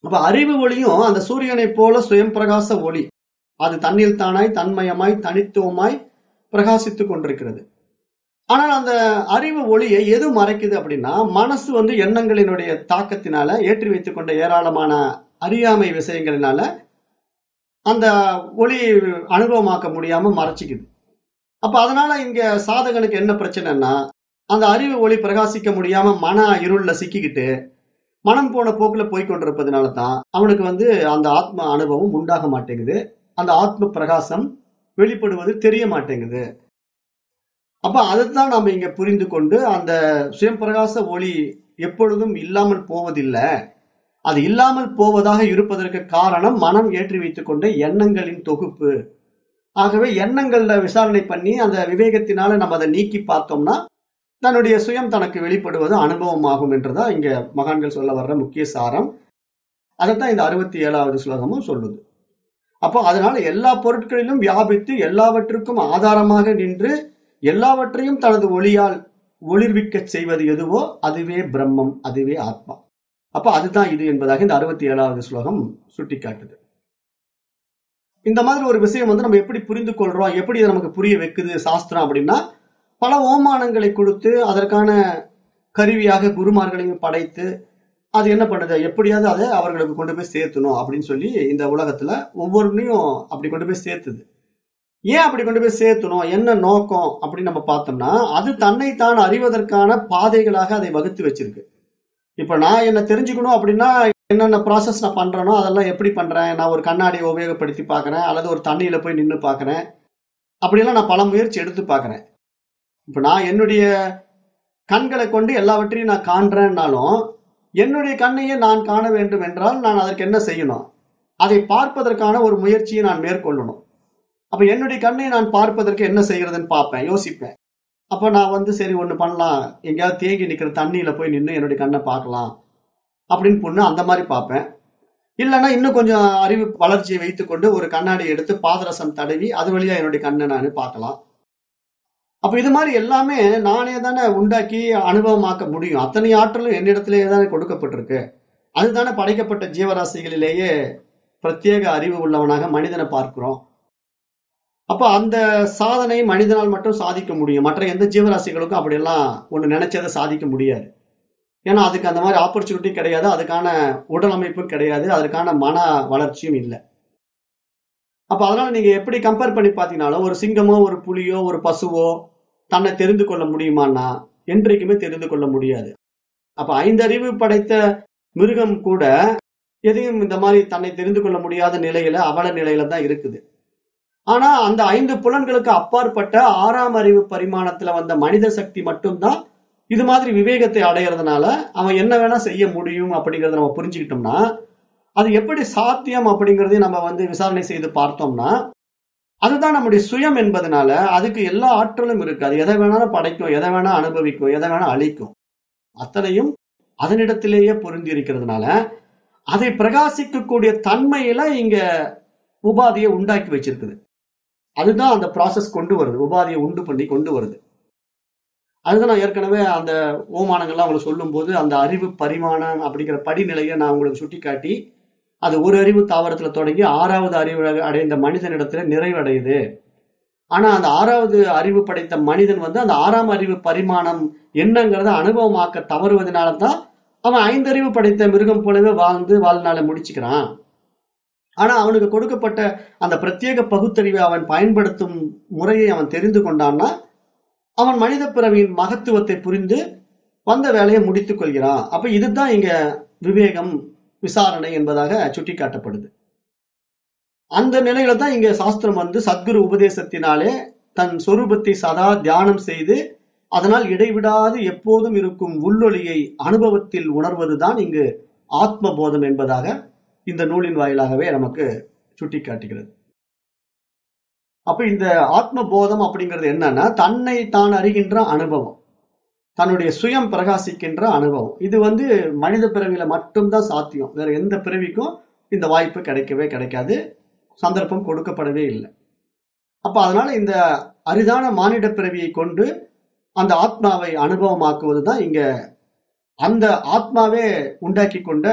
A: அப்ப அறிவு ஒளியும் அந்த சூரியனை போல சுயம் பிரகாச ஒளி. அது தண்ணீர் தானாய் தன்மயமாய் தனித்துவமாய் பிரகாசித்துக் கொண்டிருக்கிறது. ஆனால் அந்த அறிவு ஒளியை எது மறைக்குது அப்படின்னா மனசு வந்து எண்ணங்களினுடைய தாக்கத்தினால ஏற்றி வைத்துக் கொண்ட ஏராளமான அறியாமை விஷயங்களினால அந்த ஒளி அனுபவமாக்க முடியாம மறைச்சிக்குது. அப்ப அதனால இங்க சாதகனுக்கு என்ன பிரச்சனைன்னா அந்த அறிவு ஒளி பிரகாசிக்க முடியாம மன இருள்ல சிக்கிக்கிட்டு மனம் போன போக்குல போய்கொண்டிருப்பதனால தான் அவனுக்கு வந்து அந்த ஆத்ம அனுபவம் உண்டாக மாட்டேங்குது. அந்த ஆத்ம பிரகாசம் வெளிப்படுவது தெரிய மாட்டேங்குது. அப்ப அதைத்தான் நாம இங்க புரிந்து கொண்டு அந்த சுயம்பிரகாச ஒளி எப்பொழுதும் இல்லாமல் போவதில்லை. அது இல்லாமல் போவதாக இருப்பதற்கு காரணம் மனம் ஏற்றி வைத்துக் கொண்ட எண்ணங்களின் தொகுப்பு. ஆகவே எண்ணங்கள்ல விசாரணை பண்ணி அந்த விவேகத்தினால நம்ம அதை நீக்கி பார்த்தோம்னா தன்னுடைய சுயம் தனக்கு வெளிப்படுவது அனுபவமாகும் என்றுதான் இங்க மகான்கள் சொல்ல வர்ற முக்கிய சாரம். அதைத்தான் இந்த அறுபத்தி ஏழாவது ஸ்லோகமும் சொல்லுது. அப்போ அதனால எல்லா பொருட்களிலும் வியாபித்து எல்லாவற்றுக்கும் ஆதாரமாக நின்று எல்லாவற்றையும் தனது ஒளியால் ஒளிர்விக்க செய்வது எதுவோ அதுவே பிரம்மம் அதுவே ஆத்மா. அப்ப அதுதான் இது என்பதாக இந்த அறுபத்தி ஏழாவது ஸ்லோகம் சுட்டிக்காட்டுது. இந்த மாதிரி ஒரு விஷயம் வந்து நம்ம எப்படி புரிந்து கொள்றோம் எப்படி இதை நமக்கு புரிய வைக்குது சாஸ்திரம் அப்படின்னா பல ஓமானங்களை கொடுத்து அதற்கான கருவியாக குருமார்களையும் படைத்து அது என்ன பண்ணுது? எப்படியாவது அதை அவர்களுக்கு கொண்டு போய் சேர்த்தணும் அப்படின்னு சொல்லி இந்த உலகத்துல ஒவ்வொருனையும் அப்படி கொண்டு போய் சேர்த்துது. ஏன் அப்படி கொண்டு போய் சேர்த்தணும்? என்ன நோக்கம்? அப்படின்னு நம்ம பார்த்தோம்னா அது தன்னைத்தான் அறிவதற்கான பாதைகளாக அதை வகுத்து வச்சிருக்கு. இப்ப நான் என்ன தெரிஞ்சுக்கணும் அப்படின்னா என்னென்ன ப்ராசஸ் நான் பண்றேனோ அதெல்லாம் எப்படி பண்றேன்? நான் ஒரு கண்ணாடியை உபயோகப்படுத்தி பார்க்கறேன் அல்லது ஒரு தண்ணியில போய் நின்று பார்க்கறேன். அப்படியெல்லாம் நான் பல முயற்சி எடுத்து பார்க்கறேன். இப்ப நான் என்னுடைய கண்களை கொண்டு எல்லாவற்றையும் நான் காண்றேன்னாலும் என்னுடைய கண்ணையே நான் காண வேண்டும் என்றால் நான் அதற்கு என்ன செய்யணும்? அதை பார்ப்பதற்கான ஒரு முயற்சியை நான் மேற்கொள்ளணும். அப்ப என்னுடைய கண்ணை நான் பார்ப்பதற்கு என்ன செய்யறதுன்னு பார்ப்பேன் யோசிப்பேன். அப்ப நான் வந்து சரி ஒண்ணு பண்ணலாம். எங்கேயாவது தேங்கி நிக்கிற தண்ணியில போய் நின்று என்னுடைய கண்ணை பார்க்கலாம் அப்படின்னு பொண்ணு அந்த மாதிரி பார்ப்பேன். இல்லைன்னா இன்னும் கொஞ்சம் அறிவு வளர்ச்சியை வைத்துக்கொண்டு ஒரு கண்ணாடி எடுத்து பாதரசம் தடவி அது வழியா என்னுடைய கண்ணை நான் பார்க்கலாம். அப்ப இது மாதிரி எல்லாமே நானே தானே உண்டாக்கி அனுபவமாக்க முடியும். அத்தனை ஆற்றலும் என்னிடத்திலேயே தானே கொடுக்கப்பட்டிருக்கு. அதுதானே படைக்கப்பட்ட ஜீவராசிகளிலேயே பிரத்யேக அறிவு உள்ளவனாக மனிதனை பார்க்கிறோம். அப்ப அந்த சாதனை மனிதனால் மட்டும் சாதிக்க முடியும். மற்ற எந்த ஜீவராசிகளுக்கும் அப்படியெல்லாம் ஒண்ணு நினைச்சதை சாதிக்க முடியாது. ஏன்னா அதுக்கு அந்த மாதிரி ஆப்பர்ச்சுனிட்டி கிடையாது. அதுக்கான உடல் அமைப்பும் கிடையாது. அதற்கான மன வளர்ச்சியும் இல்லை. அப்ப அதனால நீங்க எப்படி கம்பேர் பண்ணி பாத்தீங்கன்னாலும் ஒரு சிங்கமோ ஒரு புலியோ ஒரு பசுவோ தன்னை தெரிந்து கொள்ள முடியுமான்னா என்றைக்குமே தெரிந்து கொள்ள முடியாது. அப்ப ஐந்தறிவு படைத்த மிருகம் கூட எதையும் இந்த மாதிரி தன்னை தெரிந்து கொள்ள முடியாத நிலையில அவல நிலையில தான் இருக்குது. ஆனா அந்த ஐந்து புலன்களுக்கு அப்பாற்பட்ட ஆறாம் அறிவு பரிமாணத்துல வந்த மனித சக்தி மட்டும்தான் இது மாதிரி விவேகத்தை அடையிறதுனால அவன் என்ன வேணா செய்ய முடியும் அப்படிங்கறத நம்ம புரிஞ்சுக்கிட்டோம்னா அது எப்படி சாத்தியம் அப்படிங்கறதையும் நம்ம வந்து விசாரணை செய்து பார்த்தோம்னா அதுதான் நம்முடைய சுயம் என்பதனால அதுக்கு எல்லா ஆற்றலும் இருக்கு. அது எதை வேணாலும் படைக்கும் எதை வேணா அனுபவிக்கும் எதை வேணா அழிக்கும். அத்தனையும் அதனிடத்திலேயே பொருந்தி இருக்கிறதுனால அதை பிரகாசிக்கக்கூடிய தன்மையில இங்க உபாதியை உண்டாக்கி வச்சிருக்குது. அதுதான் அந்த ப்ராசஸ் கொண்டு வருது. உபாதியை உண்டு பண்ணி கொண்டு வருது. அதுதான் நான் ஏற்கனவே அந்த ஓமானங்கள்லாம் உங்களுக்கு சொல்லும் போது அந்த அறிவு பரிமாணம் அப்படிங்கிற படிநிலையை நான் உங்களுக்கு சுட்டி காட்டி அது ஒரு அறிவு தாவரத்துல தொடங்கி ஆறாவது அறிவு அடைந்த மனிதனிடத்துல நிறைவடையுது. ஆனா அந்த ஆறாவது அறிவு படைத்த மனிதன் வந்து அந்த ஆறாம் அறிவு பரிமாணம் என்னங்கிறத அனுபவமாக்க தவறுவதனால தான் அவன் ஐந்தறிவு படைத்த மிருகம் போலவே வாழ்ந்து வாழ்நாளை முடிச்சுக்கிறான். ஆனா அவனுக்கு கொடுக்கப்பட்ட அந்த பிரத்யேக பகுத்தறிவை அவன் பயன்படுத்தும் முறையை அவன் தெரிந்து கொண்டான்னா அவன் மனித பிறவியின் மகத்துவத்தை புரிந்து வந்த வேலையை முடித்துக் கொள்கிறான். அப்ப இதுதான் இங்க விவேகம் விசாரணை என்பதாக சுட்டிக்காட்டப்படுது. அந்த நிலையில தான் இங்க சாஸ்திரம் வந்து சத்குரு உபதேசத்தினாலே தன் சொரூபத்தை சதா தியானம் செய்து அதனால் இடைவிடாது எப்போதும் இருக்கும் உள்ளொலியை அனுபவத்தில் உணர்வதுதான் இங்கு ஆத்ம போதம் என்பதாக இந்த நூலின் வாயிலாகவே நமக்கு சுட்டிக்காட்டுகிறது. அப்ப இந்த ஆத்ம போதம் அப்படிங்கிறது என்னன்னா தன்னை தான் அறிகின்ற அனுபவம். தன்னுடைய சுயம் பிரகாசிக்கின்ற அனுபவம். இது வந்து மனித பிறவியில மட்டும்தான் சாத்தியம். வேற எந்த பிறவிக்கும் இந்த வாய்ப்பு கிடைக்கவே கிடைக்காது. சந்தர்ப்பம் கொடுக்கப்படவே இல்லை. அப்ப அதனால இந்த அரிதான மானிட பிறவியை கொண்டு அந்த ஆத்மாவை அனுபவமாக்குவது தான் இங்க அந்த ஆத்மாவே உண்டாக்கி கொண்ட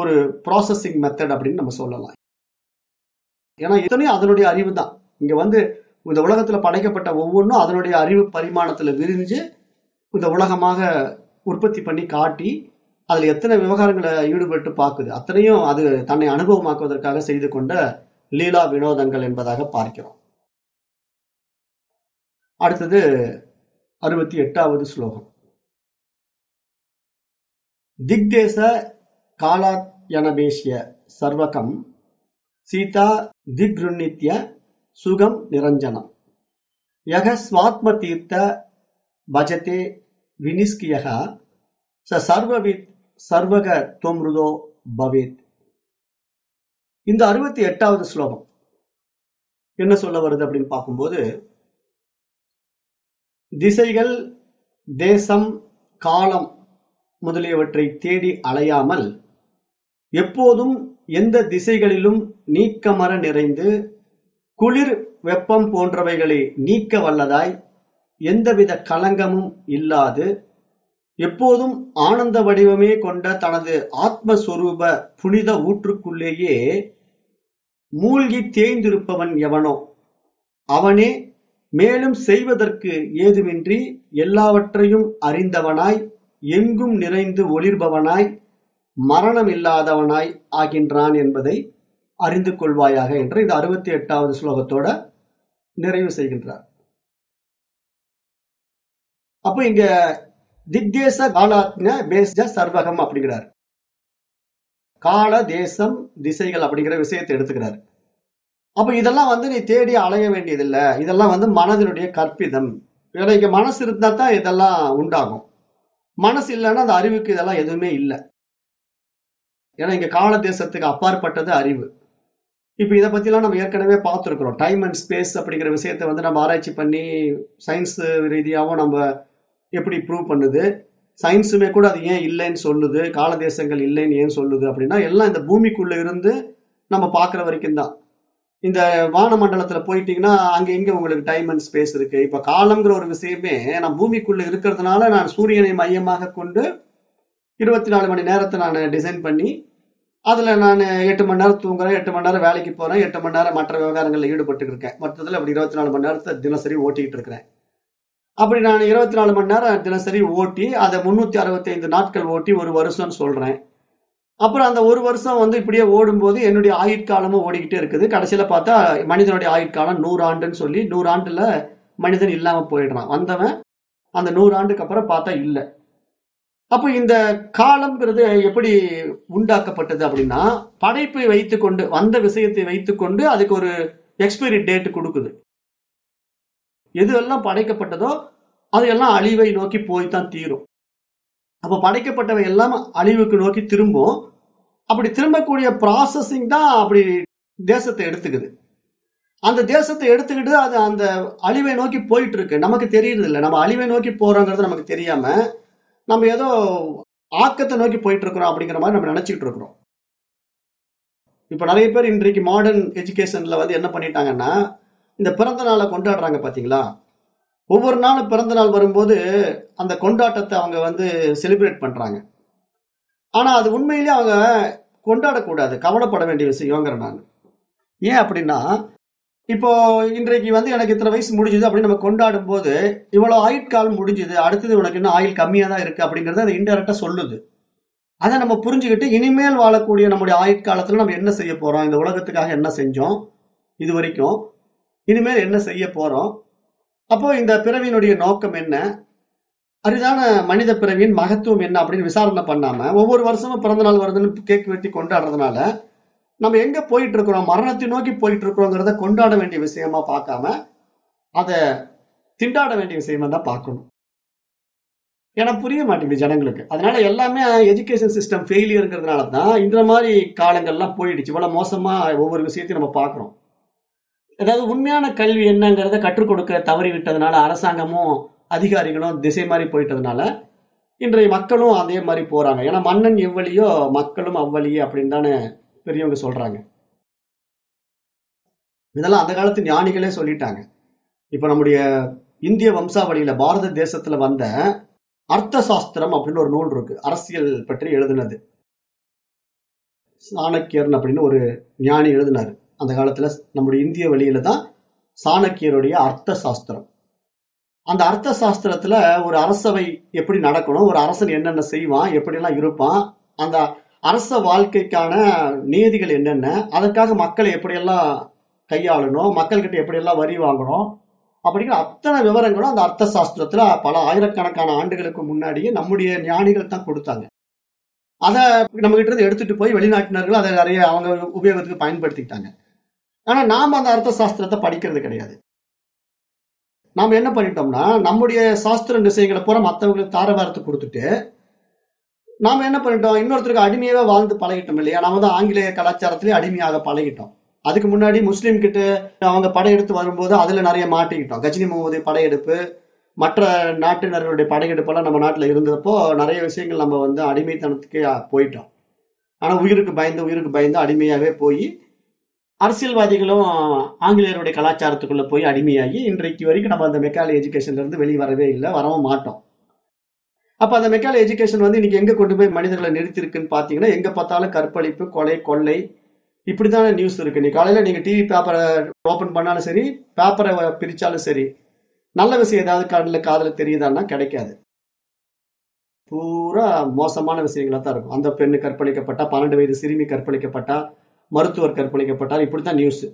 A: ஒரு ப்ராசஸிங் மெத்தட் அப்படின்னு நம்ம சொல்லலாம். ஏன்னா இத்தனையும் அதனுடைய அறிவு தான் இங்க வந்து இந்த உலகத்துல படைக்கப்பட்ட ஒவ்வொன்றும் அதனுடைய அறிவு பரிமாணத்துல விரிஞ்சு இந்த உலகமாக உற்பத்தி பண்ணி காட்டி அதுல எத்தனை விவகாரங்களை ஈடுபட்டு பார்க்குது. அத்தனையும் அது தன்னை அனுபவமாக்குவதற்காக செய்து கொண்ட லீலா வினோதங்கள் என்பதாக பார்க்கிறோம். அடுத்தது அறுபத்தி எட்டாவது ஸ்லோகம். திக்தேச காலாத்யனபேஷ்ய சர்வகம் சீதா திக்ருன்னித்ய சுகம் நிரஞ்சனம். யக ஸ்வாத்ம தீர்த்த பஜதே வினிஸ்கியக ச சர்வவித் சர்வக தொம்ருதோ பவேத். இந்த அறுபத்தி எட்டாவது ஸ்லோகம் என்ன சொல்ல வருது அப்படின்னு பார்க்கும்போது திசைகள் தேசம் காலம் முதலியவற்றை தேடி அலையாமல் எப்போதும் எந்த திசைகளிலும் நீக்கமர நிறைந்து குளிர் வெப்பம் போன்றவைகளை நீக்க வல்லதாய் எந்தவித களங்கமும் இல்லாது எப்போதும் ஆனந்த வடிவமே கொண்ட தனது ஆத்மஸ்வரூப புனித ஊற்றுக்குள்ளேயே மூழ்கி தேய்ந்திருப்பவன் எவனோ அவனே மேலும் செய்வதற்கு ஏதுமின்றி எல்லாவற்றையும் அறிந்தவனாய் எங்கும் நிறைந்து ஒளிர்பவனாய் மரணம் இல்லாதவனாய் ஆகின்றான் என்பதை அறிந்து கொள்வாயாக என்று இந்த அறுபத்தி எட்டாவது ஸ்லோகத்தோட நிறைவு செய்கின்றார். அப்ப இங்க திக்தேச காலாத்ன பேஸ்ஜ சர்வகம் அப்படிங்கிறார். கால தேசம் திசைகள் அப்படிங்கிற விஷயத்தை எடுத்துக்கிறார். அப்ப இதெல்லாம் வந்து நீ தேடி அலைய வேண்டியதில்லை. இதெல்லாம் வந்து மனதினுடைய கற்பிதம். இங்க மனசு இருந்தா தான் இதெல்லாம் உண்டாகும். மனசு இல்லைன்னா அந்த அறிவுக்கு இதெல்லாம் எதுவுமே இல்லை. ஏன்னா இங்க கால தேசத்துக்கு அப்பாற்பட்டது அறிவு. இப்ப இதை பத்திலாம் நம்ம ஏற்கனவே பார்த்துருக்குறோம். டைம் அண்ட் ஸ்பேஸ் அப்படிங்கிற விஷயத்தை வந்து நம்ம ஆராய்ச்சி பண்ணி சயின்ஸ் ரீதியாகவும் நம்ம எப்படி ப்ரூவ் பண்ணுது? சயின்ஸுமே கூட அது ஏன் இல்லைன்னு சொல்லுது? கால தேசங்கள் இல்லைன்னு ஏன் சொல்லுது? அப்படின்னா எல்லாம் இந்த பூமிக்குள்ள இருந்து நம்ம பார்க்குற வரைக்கும் தான். இந்த வானமண்டலத்தில் போயிட்டீங்கன்னா அங்கே இங்கே உங்களுக்கு டைம் அண்ட் ஸ்பேஸ் இருக்கு. இப்போ காலம்ங்கிற ஒரு விஷயமே நான் பூமிக்குள்ளே இருக்கிறதுனால நான் சூரியனை மையமாக கொண்டு இருபத்தி நாலு மணி நேரத்தை நான் டிசைன் பண்ணி அதில் நான் எட்டு மணி நேரம் தூங்குறேன் எட்டு மணி நேரம் வேலைக்கு போகிறேன் எட்டு மணி நேரம் மற்ற விவகாரங்களில் ஈடுபட்டு இருக்கேன். மொத்தத்தில் அப்படி இருபத்தி நாலு மணி நேரத்தை தினசரி ஓட்டிக்கிட்டு இருக்கிறேன். அப்படி நான் இருபத்தி நாலு மணி நேரம் தினசரி ஓட்டி அதை முந்நூற்றி அறுபத்தி ஐந்து நாட்கள் ஓட்டி ஒரு வருஷம்னு சொல்கிறேன் அப்புறம் அந்த ஒரு வருஷம் வந்து இப்படியே ஓடும்போது என்னுடைய ஆயுட்காலமும் ஓடிக்கிட்டே இருக்குது. கடைசியில் பார்த்தா மனிதனுடைய ஆயுட்காலம் நூறு ஆண்டுன்னு சொல்லி நூறு மனிதன் இல்லாமல் போயிடுறான். வந்தவன் அந்த நூறு ஆண்டுக்கு அப்புறம் பார்த்தா இல்லை. அப்போ இந்த காலம்ங்கிறது எப்படி உண்டாக்கப்பட்டது அப்படின்னா படைப்பை வைத்துக்கொண்டு வந்த விஷயத்தை வைத்துக்கொண்டு அதுக்கு ஒரு எக்ஸ்பைரி டேட் கொடுக்குது. எது எல்லாம் படைக்கப்பட்டதோ அதையெல்லாம் எல்லாம் அழிவை நோக்கி போய் தான் தீரும். அப்ப படைக்கப்பட்டவை எல்லாம் அழிவுக்கு நோக்கி திரும்பும். அப்படி திரும்பக்கூடிய ப்ராசஸிங் தான் அப்படி தேசத்தை எடுத்துக்குது. அந்த தேசத்தை எடுத்துக்கிட்டு அது அந்த அழிவை நோக்கி போயிட்டு இருக்கு. நமக்கு தெரியறது இல்லை நம்ம அழிவை நோக்கி போறோங்கிறது நமக்கு தெரியாம நம்ம ஏதோ ஆக்கத்தை நோக்கி போயிட்டு இருக்கிறோம் அப்படிங்கிற மாதிரி நம்ம நினைச்சிட்டு இருக்கிறோம் இப்ப நிறைய பேர் இன்றைக்கு மாடர்ன் எஜுகேஷன்ல வந்து என்ன பண்ணிட்டாங்கன்னா இந்த பிறந்த நாளை கொண்டாடுறாங்க பாத்தீங்களா? ஒவ்வொரு நாளும் பிறந்த நாள் வரும்போது அந்த கொண்டாட்டத்தை அவங்க வந்து செலிப்ரேட் பண்றாங்க. ஆனா அது உண்மையிலேயே அவங்க கொண்டாடக்கூடாது கவலைப்பட வேண்டிய விஷயங்கிற நான். ஏன் அப்படின்னா இப்போ இன்றைக்கு வந்து எனக்கு இத்தனை வயசு முடிஞ்சுது அப்படின்னு நம்ம கொண்டாடும் போது இவ்வளவு ஆயுட்காலம் முடிஞ்சுது அடுத்தது உனக்கு இன்னும் ஆயுள் கம்மியா தான் இருக்கு அப்படிங்கறத அது இன்டெரக்டா சொல்லுது. அதை நம்ம புரிஞ்சுக்கிட்டு இனிமேல் வாழக்கூடிய நம்முடைய ஆயுட்காலத்துல நம்ம என்ன செய்ய போறோம்? இந்த உலகத்துக்காக என்ன செஞ்சோம்? இது வரைக்கும். இனிமேல் என்ன செய்ய போறோம்? அப்போ இந்த பிறவியினுடைய நோக்கம் என்ன? அரிதான மனித பிறவியின் மகத்துவம் என்ன அப்படின்னு விசாரணை பண்ணாம ஒவ்வொரு வருஷமும் பிறந்த நாள் வருதுன்னு கேக் வெட்டி கொண்டாடுறதுனால நம்ம எங்க போயிட்டு இருக்கிறோம் மரணத்தை நோக்கி போயிட்டு இருக்கிறோங்கிறத கொண்டாட வேண்டிய விஷயமா பார்க்காம அதை திண்டாட வேண்டிய விஷயமா தான் பார்க்கணும். ஏன்னா புரிய மாட்டேங்குது ஜனங்களுக்கு. அதனால எல்லாமே எஜுகேஷன் சிஸ்டம் ஃபெயிலியருங்கிறதுனால தான் இந்த மாதிரி காலங்கள்லாம் போயிடுச்சு. இவ்வளவு மோசமா ஒவ்வொரு விஷயத்தையும் நம்ம பார்க்குறோம். அதாவது உண்மையான கல்வி என்னங்கிறத கற்றுக் கொடுக்க தவறி விட்டதுனால அரசாங்கமும் அதிகாரிகளும் திசை மாதிரி போயிட்டதுனால இன்றைய மக்களும் அதே மாதிரி போறாங்க. ஏன்னா மன்னன் எவ்வளியோ மக்களும் அவ்வளியே அப்படின்னு தானே பெரியவங்க சொல்றாங்க. இதெல்லாம் அந்த காலத்து ஞானிகளே சொல்லிட்டாங்க. இப்ப நம்முடைய இந்திய வம்சாவளியில பாரத தேசத்துல வந்த அர்த்த சாஸ்திரம் அப்படின்னு ஒரு நூல் இருக்கு. அரசியல் பற்றி எழுதுனது. சாணக்கியர்னு அப்படின்னு ஒரு ஞானி எழுதினாரு. அந்த காலத்துல நம்முடைய இந்திய வழியில தான் சாணக்கியருடைய அர்த்த சாஸ்திரம். அந்த அர்த்த சாஸ்திரத்துல ஒரு அரசவை எப்படி நடக்கணும் ஒரு அரசன் என்னென்ன செய்வான் எப்படியெல்லாம் இருப்பான் அந்த அரச வாழ்க்கைக்கான நீதிகள் என்னென்ன? அதற்காக மக்களை எப்படியெல்லாம் கையாளணும்? மக்கள்கிட்ட எப்படியெல்லாம் வரி வாங்கணும்? அப்படிங்கிற அத்தனை விவரங்களும் அந்த அர்த்த சாஸ்திரத்துல பல ஆயிரக்கணக்கான ஆண்டுகளுக்கு முன்னாடியே நம்முடைய ஞானிகள் தான் கொடுத்தாங்க. அதை நம்ம கிட்ட இருந்து எடுத்துட்டு போய் வெளிநாட்டினர்கள் அதை நிறைய அவங்க உபயோகத்துக்கு பயன்படுத்திக்கிட்டாங்க. ஆனா நாம் அந்த அர்த்த சாஸ்திரத்தை படிக்கிறது கிடையாது. நாம் என்ன பண்ணிட்டோம்னா நம்முடைய சாஸ்திர விஷயங்களை பூரா மற்றவங்களுக்கு தாரவாரத்தை கொடுத்துட்டு நாம என்ன பண்ணிட்டோம்? இன்னொருத்தருக்கு அடிமையாக வாழ்ந்து பழகிட்டோம் இல்லையா? நாம தான் ஆங்கிலேய கலாச்சாரத்திலே அடிமையாக பழகிட்டோம். அதுக்கு முன்னாடி முஸ்லீம் கிட்ட அவங்க படையெடுத்து வரும்போது அதுல நிறைய மாட்டிக்கிட்டோம். கஜினி முகமது படையெடுப்பு மற்ற நாட்டினர்களுடைய படையெடுப்பெல்லாம் நம்ம நாட்டில் இருந்தப்போ நிறைய விஷயங்கள் நம்ம வந்து அடிமைத்தனத்துக்கே போயிட்டோம். ஆனால் உயிருக்கு பயந்து உயிருக்கு பயந்து அடிமையாகவே போய் அரசியல்வாதிகளும் ஆங்கிலேயருடைய கலாச்சாரத்துக்குள்ளே போய் அடிமையாகி இன்றைக்கு வரைக்கும் நம்ம அந்த மெக்காலி எஜுகேஷன்லேருந்து வெளியே வரவே இல்லை வரவும் மாட்டோம். அப்போ அந்த மெக்காலி எஜுகேஷன் வந்து இன்னைக்கு எங்கே கொண்டு போய் மனிதர்களை நிறுத்திருக்குன்னு பார்த்தீங்கன்னா எங்க பார்த்தாலும் கற்பழிப்பு கொலை கொள்ளை இப்படித்தான நியூஸ் இருக்கு. நீ காலையில நீங்க டிவி பேப்பரை ஓப்பன் பண்ணாலும் சரி பேப்பரை பிரிச்சாலும் சரி நல்ல விஷயம் ஏதாவது கண்ணில் காதல் தெரியுதான்னா கிடைக்காது. பூரா மோசமான விஷயங்களா தான் இருக்கும். அந்த பெண்ணு கற்பழிக்கப்பட்டா பன்னெண்டு வயது சிறுமி கற்பழிக்கப்பட்டா மருத்துவர் கற்பழிக்கப்பட்டார் இப்படித்தான் நியூஸ்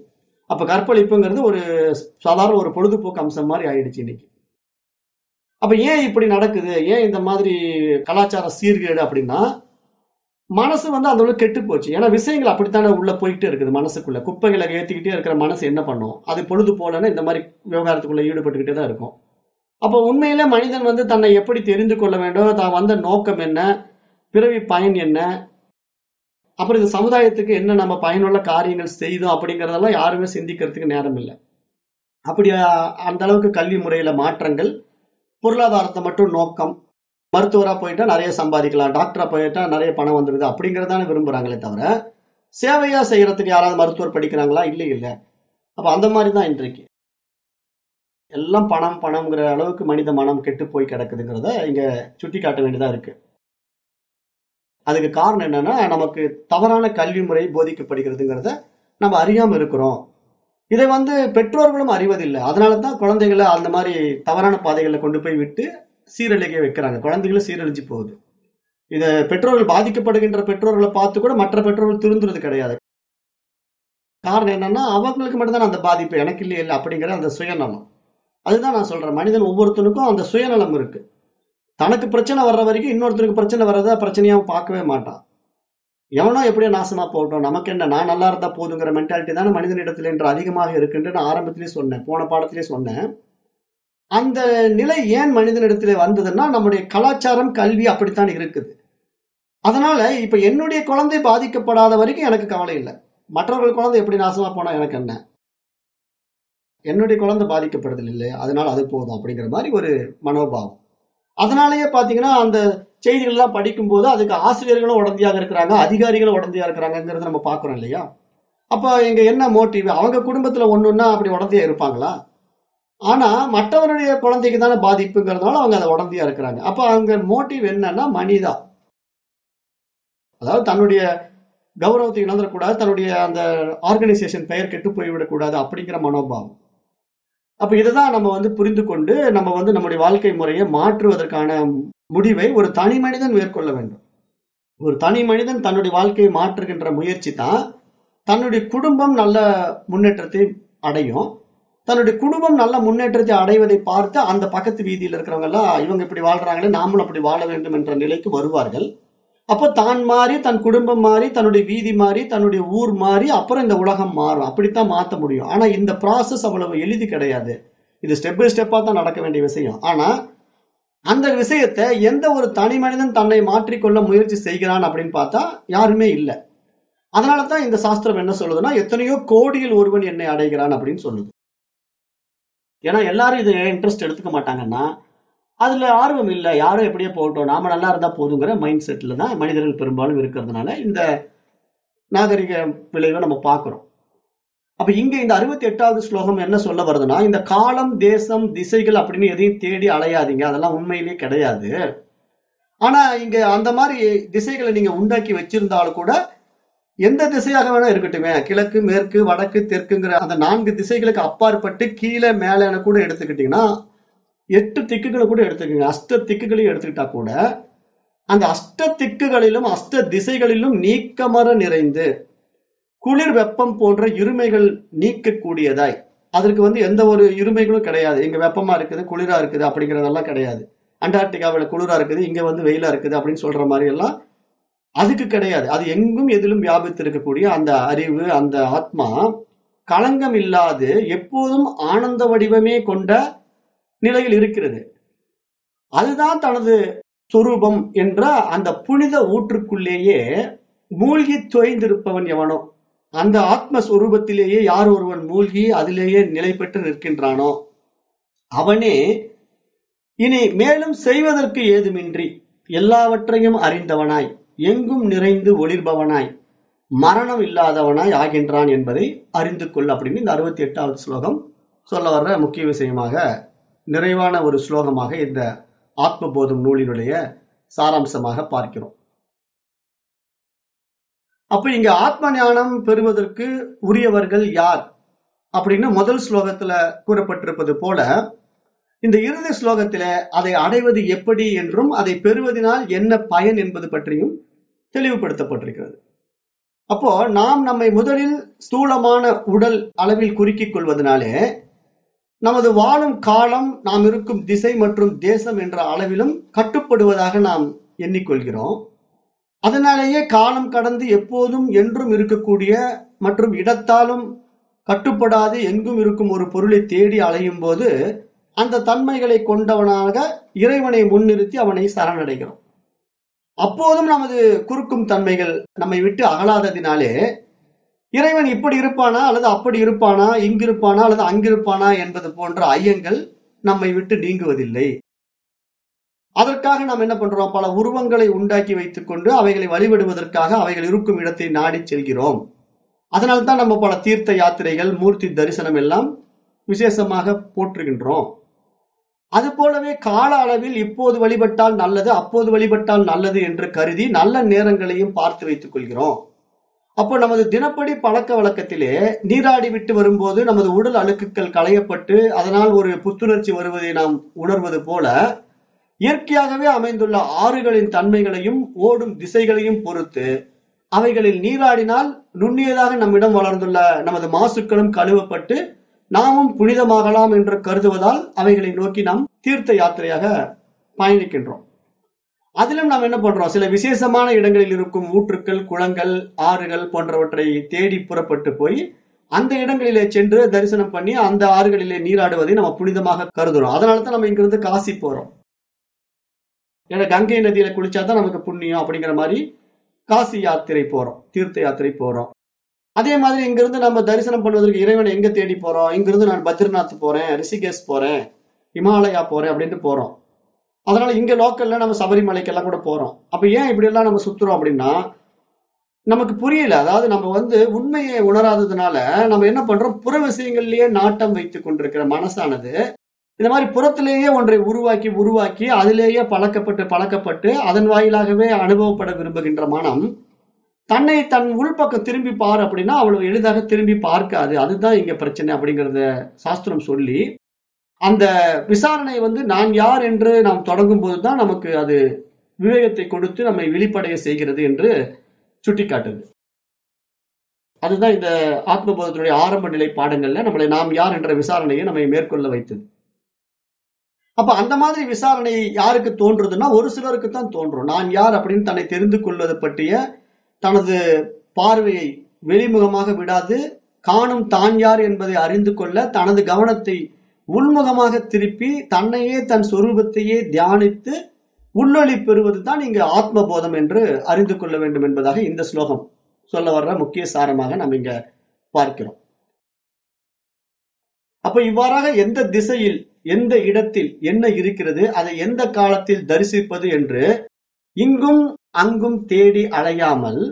A: அப்ப கற்பழிப்புங்கிறது ஒரு சாதாரண ஒரு பொழுதுபோக்கு அம்சம் மாதிரி ஆயிடுச்சு இன்னைக்கு. அப்ப ஏன் இப்படி நடக்குது? ஏன் இந்த மாதிரி கலாச்சார சீர்கேடு அப்படின்னா மனசு வந்து அந்த அளவுக்கு கெட்டு போச்சு. ஏன்னா விஷயங்கள் அப்படித்தானே உள்ள போயிட்டே இருக்குது மனசுக்குள்ள. குப்பைகளை ஏற்றிக்கிட்டே இருக்கிற மனசு என்ன பண்ணும்? அது பொழுது போலன்னா இந்த மாதிரி விவகாரத்துக்குள்ள ஈடுபட்டுக்கிட்டே தான் இருக்கும். அப்போ உண்மையில மனிதன் வந்து தன்னை எப்படி தெரிந்து கொள்ள வேண்டும்? தான் வந்த நோக்கம் என்ன? பிறவி பயன் என்ன? அப்புறம் இந்த சமுதாயத்துக்கு என்ன நம்ம பயனுள்ள காரியங்கள் செய்தோம் அப்படிங்கிறதெல்லாம் யாருமே சிந்திக்கிறதுக்கு நேரம் இல்லை. அப்படி அந்த அளவுக்கு கல்வி முறையில மாற்றங்கள் பொருளாதாரத்தை மட்டும் நோக்கம். மருத்துவராக போயிட்டா நிறைய சம்பாதிக்கலாம். டாக்டரா போயிட்டா நிறைய பணம் வந்துடுது அப்படிங்கிறதான விரும்புறாங்களே தவிர சேவையா செய்யறதுக்கு யாராவது மருத்துவர் படிக்கிறாங்களா? இல்லை இல்லை. அப்ப அந்த மாதிரி தான் இன்றைக்கு. எல்லாம் பணம் பணம்ங்கிற அளவுக்கு மனித மனம் கெட்டு போய் கிடக்குதுங்கிறத இங்க சுட்டி காட்ட வேண்டியதா இருக்கு. அதுக்கு காரணம் என்னன்னா நமக்கு தவறான கல்வி முறை போதிக்கப்படுகிறதுங்கிறத நம்ம அறியாம இருக்கிறோம். இதை வந்து பெற்றோர்களும் அறிவதில்லை. அதனால தான் குழந்தைகளை அந்த மாதிரி தவறான பாதைகளில் கொண்டு போய் விட்டு சீரழிக்க வைக்கிறாங்க. குழந்தைகளும் சீரழிஞ்சு போகுது. இதை பெற்றோர்கள் பாதிக்கப்படுகின்ற பெற்றோர்களை பார்த்து கூட மற்ற பெற்றோர்கள் திருந்துறது கிடையாது. காரணம் என்னன்னா அவங்களுக்கு மட்டும்தான் அந்த பாதிப்பு எனக்கு இல்லையே இல்லை அப்படிங்கிற அந்த சுயநலம். அதுதான் நான் சொல்றேன். மனிதன் ஒவ்வொருத்தனுக்கும் அந்த சுயநலம் இருக்கு. தனக்கு பிரச்சனை வர்ற வரைக்கும் இன்னொருத்தருக்கு பிரச்சனை வர்றதா பிரச்சனையாவும் பார்க்கவே மாட்டான். எவனோ எப்படியோ நாசமா போகட்டும். நமக்கு என்ன நான் நல்லா இருந்தா போதுங்கிற மென்டாலிட்டி தானே மனிதனிடத்துல என்று அதிகமாக இருக்குன்னு நான் ஆரம்பத்திலேயே சொன்னேன் போன பாடத்திலேயே சொன்னேன். அந்த நிலை ஏன் மனிதனிடத்துல வந்ததுன்னா நம்முடைய கலாச்சாரம் கல்வி அப்படித்தான் இருக்குது. அதனால இப்ப என்னுடைய குழந்தை பாதிக்கப்படாத வரைக்கும் எனக்கு கவலை இல்லை. மற்றவர்கள் குழந்தை எப்படி நாசமா போனா எனக்கு என்ன? என்னுடைய குழந்தை பாதிக்கப்படுதல் இல்லையா? அதனால அது போதும் அப்படிங்கிற மாதிரி ஒரு மனோபாவம். அதனாலயே பாத்தீங்கன்னா அந்த செய்திகள் எல்லாம் படிக்கும் போது அதுக்கு ஆசிரியர்களும் உடந்தையாக இருக்கிறாங்க அதிகாரிகளும் உடந்தையா இருக்கிறாங்கிறத நம்ம பாக்குறோம் இல்லையா? அப்ப இங்க என்ன மோட்டிவ் அவங்க குடும்பத்துல ஒண்ணுன்னா அப்படி உடந்தையா இருப்பாங்களா? ஆனா மற்றவருடைய குழந்தைக்கு தானே பாதிப்புங்கிறதுனால அவங்க அதை உடந்தையா இருக்கிறாங்க. அப்ப அவங்க மோட்டிவ் என்னன்னா மனிதா. அதாவது தன்னுடைய கௌரவத்தை இழந்துடக்கூடாது தன்னுடைய அந்த ஆர்கனைசேஷன் பெயர் கெட்டு போய்விடக்கூடாது அப்படிங்கிற மனோபாவம். அப்ப இதுதான் நம்ம வந்து புரிந்து கொண்டு நம்ம வந்து நம்முடைய வாழ்க்கை முறையை மாற்றுவதற்கான முடிவை ஒரு தனி மனிதன் மேற்கொள்ள வேண்டும். ஒரு தனி மனிதன் தன்னுடைய வாழ்க்கையை மாற்றுகின்ற முயற்சி தான் தன்னுடைய குடும்பம் நல்ல முன்னேற்றத்தை அடையும். தன்னுடைய குடும்பம் நல்ல முன்னேற்றத்தை அடைவதை பார்த்து அந்த பக்கத்து வீதியில் இருக்கிறவங்க எல்லாம் இவங்க இப்படி வாழ்றாங்களே நாமளும் அப்படி வாழ வேண்டும் என்ற நிலைக்கு வருவார்கள். அப்போ தான் மாறி தன் குடும்பம் மாறி தன்னுடைய வீதி மாறி தன்னுடைய ஊர் மாறி அப்புறம் இந்த உலகம் மாறும். அப்படித்தான் மாற்ற முடியும். ஆனா இந்த ப்ராசஸ் அவ்வளவு எளிது கிடையாது. இது ஸ்டெப் பை ஸ்டெப்பா தான் நடக்க வேண்டிய விஷயம். ஆனா அந்த விஷயத்தை எந்த ஒரு தனி மனிதன் தன்னை மாற்றிக்கொள்ள முயற்சி செய்கிறான் அப்படின்னு பார்த்தா யாருமே இல்லை. அதனால தான் இந்த சாஸ்திரம் என்ன சொல்லுதுன்னா எத்தனையோ கோடியில் ஒருவன் என்னை அடைகிறான் அப்படின்னு சொல்லுது. ஏன்னா எல்லாரும் இதை இன்ட்ரெஸ்ட் எடுத்துக்க மாட்டாங்கன்னா அதுல ஆர்வம் இல்லை. யாரும் எப்படியே போகட்டும் நாம நல்லா இருந்தா போதுங்கிற மைண்ட் செட்ல தான் மனிதர்கள் பெரும்பாலும் இருக்கிறதுனால இந்த நாகரிக விளைவை நம்ம பார்க்கிறோம். அப்ப இங்க இந்த அறுபத்தி எட்டாவது ஸ்லோகம் என்ன சொல்ல வருதுன்னா இந்த காலம் தேசம் திசைகள் அப்படின்னு எதையும் தேடி அலையாதீங்க. அதெல்லாம் உண்மையிலேயே கிடையாது. ஆனா இங்க அந்த மாதிரி திசைகளை நீங்க உண்டாக்கி வச்சிருந்தாலும் கூட எந்த திசையாக வேணா இருக்கட்டுமே. கிழக்கு மேற்கு வடக்கு தெற்குங்கிற அந்த நான்கு திசைகளுக்கு அப்பாற்பட்டு கீழே மேலேன்னு கூட எடுத்துக்கிட்டீங்கன்னா எட்டு திக்குகளை கூட எடுத்துக்கோங்க. அஷ்ட திக்குகளையும் எடுத்துக்கிட்டா கூட அந்த அஷ்ட திக்குகளிலும் அஷ்ட திசைகளிலும் நீக்கமர நிறைந்து குளிர் வெப்பம் போன்ற இருமைகள் நீக்கக்கூடியதாய். அதற்கு வந்து எந்த ஒரு இருமைகளும் கிடையாது. இங்க வெப்பமா இருக்குது குளிரா இருக்குது அப்படிங்கறதெல்லாம் கிடையாது. அண்டார்டிகாவில் குளிரா இருக்குது இங்க வந்து வெயிலா இருக்குது அப்படின்னு சொல்ற மாதிரி எல்லாம் அதுக்கு கிடையாது. அது எங்கும் எதிலும் வியாபித்து இருக்கக்கூடிய அந்த அறிவு அந்த ஆத்மா களங்கம் இல்லாது எப்போதும் ஆனந்த வடிவமே கொண்ட நிலையில் இருக்கிறது. அதுதான் தனது சொரூபம் என்ற அந்த புனித ஊற்றுக்குள்ளேயே மூழ்கி தொய்ந்திருப்பவன் எவனோ. அந்த ஆத்மஸ்வரூபத்திலேயே யார் ஒருவன் மூழ்கி அதிலேயே நிலை பெற்று நிற்கின்றானோ? அவனே இனி மேலும் செய்வதற்கு ஏதுமின்றி எல்லாவற்றையும் அறிந்தவனாய் எங்கும் நிறைந்து ஒளிர்பவனாய் மரணம் இல்லாதவனாய் ஆகின்றான் என்பதை அறிந்து கொள் அப்படின்னு இந்த அறுபத்தி எட்டாவது ஸ்லோகம் சொல்ல வர்ற முக்கிய விஷயமாக நிறைவான ஒரு ஸ்லோகமாக இந்த ஆத்மபோதம் நூலினுடைய சாராம்சமாக பார்க்கிறோம். அப்ப இங்க ஆத்ம ஞானம் பெறுவதற்கு உரியவர்கள் யார்? அப்படின்னு முதல் ஸ்லோகத்துல கூறப்பட்டிருப்பது போல இந்த இறுதி ஸ்லோகத்தில அதை அடைவது எப்படி என்றும் அதை பெறுவதனால் என்ன பயன் என்பது பற்றியும் தெளிவுபடுத்தப்பட்டிருக்கிறது. அப்போ நாம் நம்மை முதலில் ஸ்தூலமான உடல் அளவில் குறுக்கிக் கொள்வதனாலே நமது வாழும் காலம் நாம் இருக்கும் திசை மற்றும் தேசம் என்ற அளவிலும் கட்டுப்படுவதாக நாம் எண்ணிக்கொள்கிறோம். அதனாலேயே காலம் கடந்து எப்போதும் என்றும் இருக்கக்கூடிய மற்றும் இடத்தாலும் கட்டுப்படாது எங்கும் இருக்கும் ஒரு பொருளை தேடி அலையும் போது அந்த தன்மைகளை கொண்டவனாக இறைவனை முன்னிறுத்தி அவனை சரணடைகிறோம். அப்போதும் நமது குறுக்கும் தன்மைகள் நம்மை விட்டு அகலாததினாலே இறைவன் இப்படி இருப்பானா அல்லது அப்படி இருப்பானா இங்கிருப்பானா அல்லது அங்கிருப்பானா என்பது போன்ற ஐயங்கள் நம்மை விட்டு நீங்குவதில்லை. அதற்காக நாம் என்ன பண்றோம்? பல உருவங்களை உண்டாக்கி வைத்துக் கொண்டு அவைகளை வழிபடுவதற்காக அவைகள் இருக்கும் இடத்தை நாடி செல்கிறோம். அதனால்தான் நம்ம பல தீர்த்த யாத்திரைகள் மூர்த்தி தரிசனம் எல்லாம் விசேஷமாக போற்றுகின்றோம். அது போலவே கால அளவில் இப்போது வழிபட்டால் நல்லது அப்போது வழிபட்டால் நல்லது என்று கருதி நல்ல நேரங்களையும் பார்த்து வைத்துக் கொள்கிறோம். அப்போ நமது தினப்படி பழக்க வழக்கத்திலே நீராடி விட்டு வரும்போது நமது உடல் அழுக்குகள் களையப்பட்டு அதனால் ஒரு புத்துணர்ச்சி வருவதை நாம் உணர்வது போல இயற்கையாகவே அமைந்துள்ள ஆறுகளின் தன்மைகளையும் ஓடும் திசைகளையும் பொறுத்து அவைகளில் நீராடினால் நுண்ணியதாக நம்மிடம் வளர்ந்துள்ள நமது மாசுக்களும் கழுவப்பட்டு நாமும் புனிதமாகலாம் என்று கருதுவதால் அவைகளை நோக்கி நாம் தீர்த்த யாத்திரையாக பயணிக்கின்றோம். அதிலும் நாம் என்ன பண்றோம்? சில விசேஷமான இடங்களில் இருக்கும் ஊற்றுக்கள் குளங்கள் ஆறுகள் போன்றவற்றை தேடி புறப்பட்டு போய் அந்த இடங்களிலே சென்று தரிசனம் பண்ணி அந்த ஆறுகளிலே நீராடுவதை நம்ம புனிதமாக கருதுறோம். அதனால தான் நம்ம இங்கிருந்து காசி போறோம். ஏன்னா கங்கை நதியில குளிச்சாதான் நமக்கு புண்ணியம் அப்படிங்கிற மாதிரி காசி யாத்திரை போறோம் தீர்த்த யாத்திரை போறோம். அதே மாதிரி இங்கிருந்து நம்ம தரிசனம் பண்ணுவதற்கு இறைவனை எங்க தேடி போறோம்? இங்கிருந்து நான் பத்ரிநாத் போறேன் ரிஷிகேஷ் போறேன் இமாலயா போறேன் அப்படின்ட்டு போறோம். அதனால இங்க லோக்கல்ல நம்ம சபரிமலைக்கெல்லாம் கூட போறோம். அப்ப ஏன் இப்படி எல்லாம் நம்ம சுத்துறோம் அப்படின்னா நமக்கு புரியல. அதாவது நம்ம வந்து உண்மையை உணராததுனால நம்ம என்ன பண்றோம்? புற விஷயங்கள்லயே நாட்டம் வைத்துக் கொண்டிருக்கிற மனசானது இந்த மாதிரி புறத்திலேயே ஒன்றை உருவாக்கி உருவாக்கி அதிலேயே பழக்கப்பட்டு பழக்கப்பட்டு அதன் வாயிலாகவே அனுபவப்பட விரும்புகின்ற மனம் தன்னை தன் உள்பக்கம் திரும்பி பார் அப்படின்னா அவ்வளவு எளிதாக திரும்பி பார்க்காது. அதுதான் இங்க பிரச்சனை அப்படிங்கிறத சாஸ்திரம் சொல்லி அந்த விசாரணை வந்து நான் யார் என்று நாம் தொடங்கும் போதுதான் நமக்கு அது விவேகத்தை கொடுத்து நம்மை வெளிப்படைய செய்கிறது என்று சுட்டிக்காட்டுது. அதுதான் இந்த ஆத்மபோதத்தினுடைய ஆரம்ப நிலை பாடங்கள்ல நம்மளை நாம் யார் என்ற விசாரணையை நம்மை மேற்கொள்ள வைத்தது. அப்ப அந்த மாதிரி விசாரணை யாருக்கு தோன்றுதுன்னா ஒரு சிலருக்கு தான் தோன்றும். நான் யார் அப்படின்னு தன்னை தெரிந்து கொள்வது பற்றிய தனது பார்வையை வெளிமுகமாக விடாது காணும் தான் யார் என்பதை அறிந்து கொள்ள தனது கவனத்தை உள்முகமாக திருப்பி தன்னையே தன் சொரூபத்தையே தியானித்து உள்ளொளி பெறுவது தான் இங்கு ஆத்மபோதம் என்று அறிந்து கொள்ள வேண்டும் என்பதாக இந்த ஸ்லோகம் சொல்ல வர்ற முக்கிய சாரமாக நாம் இங்க பார்க்கிறோம். அப்ப இவ்வாறாக எந்த திசையில் எந்த இடத்தில் என்ன இருக்கிறது அதை எந்த காலத்தில் தரிசிப்பது என்று இங்கும் அங்கும் தேடி அலையாமல்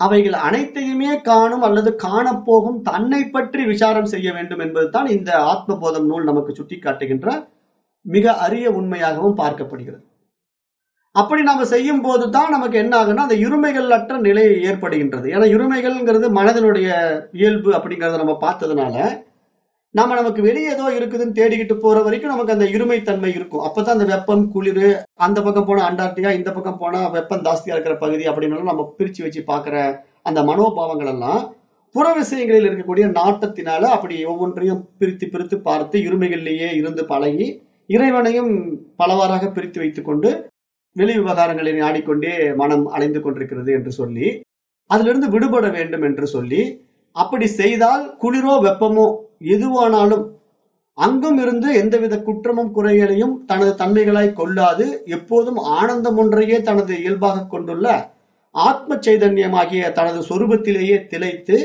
A: அவைகள் அனைத்தையுமே காணும் அல்லது காணப்போகும் தன்னை பற்றி விசாரம் செய்ய வேண்டும் என்பதுதான் இந்த ஆத்மபோதம் நூல் நமக்கு சுட்டிக்காட்டுகின்ற மிக அரிய உண்மையாகவும் பார்க்கப்படுகிறது. அப்படி நாம செய்யும் போது தான் நமக்கு என்ன ஆகுன்னா அந்த இருமைகள் அற்ற நிலை ஏற்படுகின்றது. ஏன்னா இருமைகள்ங்கிறது மனதனுடைய இயல்பு அப்படிங்கிறத நம்ம பார்த்ததுனால நாம நமக்கு வெளியே ஏதோ இருக்குதுன்னு தேடிக்கிட்டு போற வரைக்கும் நமக்கு அந்த இருமைத்தன்மை இருக்கும். அப்பதான் அந்த வெப்பம் குளிர் அந்த பக்கம் போனா அண்டார்டிகா இந்த பக்கம் போனா வெப்பம் ஜாஸ்தியா இருக்கிற பகுதி அப்படின்னு நம்ம பிரிச்சு வச்சு பாக்குற அந்த மனோபாவங்கள் எல்லாம் புற விஷயங்களில் இருக்கக்கூடிய நாட்டத்தினால அப்படி ஒவ்வொன்றையும் பிரித்து பிரித்து பார்த்து இருமைகளிலேயே இருந்து பழகி இறைவனையும் பலவாறாக பிரித்து வைத்துக் கொண்டு வெளி விவகாரங்களை நாடிக்கொண்டே மனம் அலைந்து கொண்டிருக்கிறது என்று சொல்லி அதிலிருந்து விடுபட வேண்டும் என்று சொல்லி அப்படி செய்தால் குளிரோ வெப்பமோ எதுவானாலும் அங்கும் இருந்து எந்தவித குற்றமும் குறைகளையும் தனது தன்மைகளாய் கொள்ளாது எப்போதும் ஆனந்தம் ஒன்றையே தனது இயல்பாக கொண்டுள்ள ஆத்ம சைதன்யமாகிய தனது சொரூபத்திலேயே திளைத்து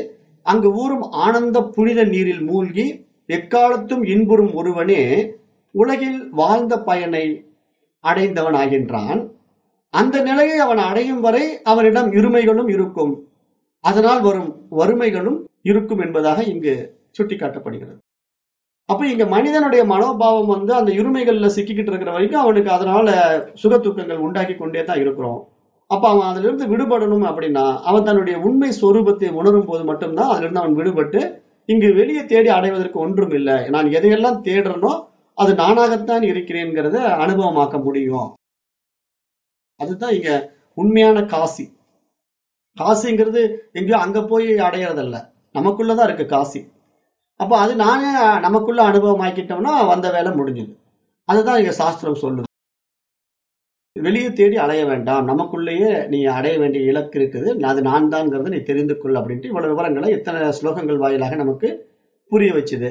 A: அங்கு ஊறும் ஆனந்த புனித நீரில் மூழ்கி எக்காலத்தும் இன்புறும் ஒருவனே உலகில் வாழ்ந்த பயனை அடைந்தவன் ஆகின்றான் அந்த நிலையை அவன் அடையும் வரை அவனிடம் இருமைகளும் இருக்கும். அதனால் வரும் வறுமைகளும் இருக்கும் என்பதாக இங்கு சுட்டிக்காட்டப்படுகிறது. அப்ப இங்க மனிதனுடைய மனோபாவம் வந்து அந்த இருமைகள்ல சிக்கிக்கிட்டு இருக்கிற வரைக்கும் அவனுக்கு அதனால சுகத்துக்கங்கள் உண்டாக்கி கொண்டே தான் இருக்கிறோம். அப்ப அவன் அதுல இருந்து விடுபடணும் அப்படின்னா அவன் தன்னுடைய உண்மை சொரூபத்தை உணரும் போது மட்டும்தான் அதுல இருந்து அவன் விடுபட்டு இங்கு வெளியே தேடி அடைவதற்கு ஒன்றும் இல்லை. நான் எதையெல்லாம் தேடுறனோ அது நானாகத்தான் இருக்கிறேங்கிறத அனுபவமாக்க முடியும். அதுதான் இங்க உண்மையான காசி. காசிங்கிறது எங்கேயோ அங்க போய் அடையறதல்ல. நமக்குள்ளதான் இருக்கு காசி. அப்போ அது நானே நமக்குள்ள அனுபவம் ஆக்கிட்டோம்னா வந்த வேலை முடிஞ்சுது. அதுதான் இங்க சாஸ்திரம் சொல்லுது. வெளியே தேடி அலைய வேண்டாம். நமக்குள்ளேயே நீ அடைய வேண்டிய இலக்கு இருக்குது. அது நான் தான்ங்கிறத நீ தெரிந்து கொள் அப்படின்ட்டு இவ்வளவு விவரங்களை எத்தனை ஸ்லோகங்கள் வாயிலாக நமக்கு புரிய வச்சுது.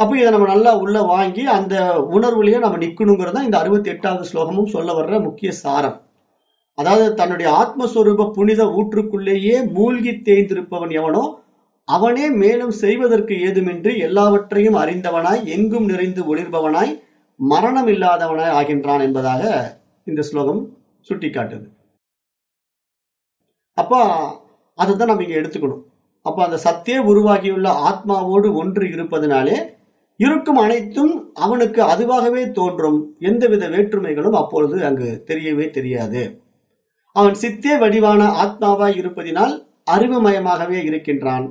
A: அப்போ இதை நம்ம நல்லா உள்ள வாங்கி அந்த உணர்வுலயே நம்ம நிக்கணுங்கிறது தான் இந்த அறுபத்தி எட்டாவது ஸ்லோகமும் சொல்ல வர்ற முக்கிய சாரம். அதாவது தன்னுடைய ஆத்மஸ்வரூப புனித ஊற்றுக்குள்ளேயே மூழ்கி தேய்ந்திருப்பவன் எவனோ அவனே மேலும் செய்வதற்கு ஏதுமின்றி எல்லாவற்றையும் அறிந்தவனாய் எங்கும் நிறைந்து ஒளிர்பவனாய் மரணம் இல்லாதவனாய் ஆகின்றான் என்பதாக இந்த ஸ்லோகம் சுட்டிக்காட்டுது. அப்போ அதுதான் நம்ம இங்கே எடுத்துக்கணும். அப்போ அந்த சத்திய உருவாகியுள்ள ஆத்மாவோடு ஒன்று இருப்பதனாலே இருக்கும் அனைத்தும் அவனுக்கு அதுவாகவே தோன்றும். எந்தவித வேற்றுமைகளும் அப்பொழுது அங்கு தெரியவே தெரியாது. அவன் சித்தே வடிவான ஆத்மாவாய் இருப்பதினால் அறிவுமயமாகவே இருக்கின்றான்.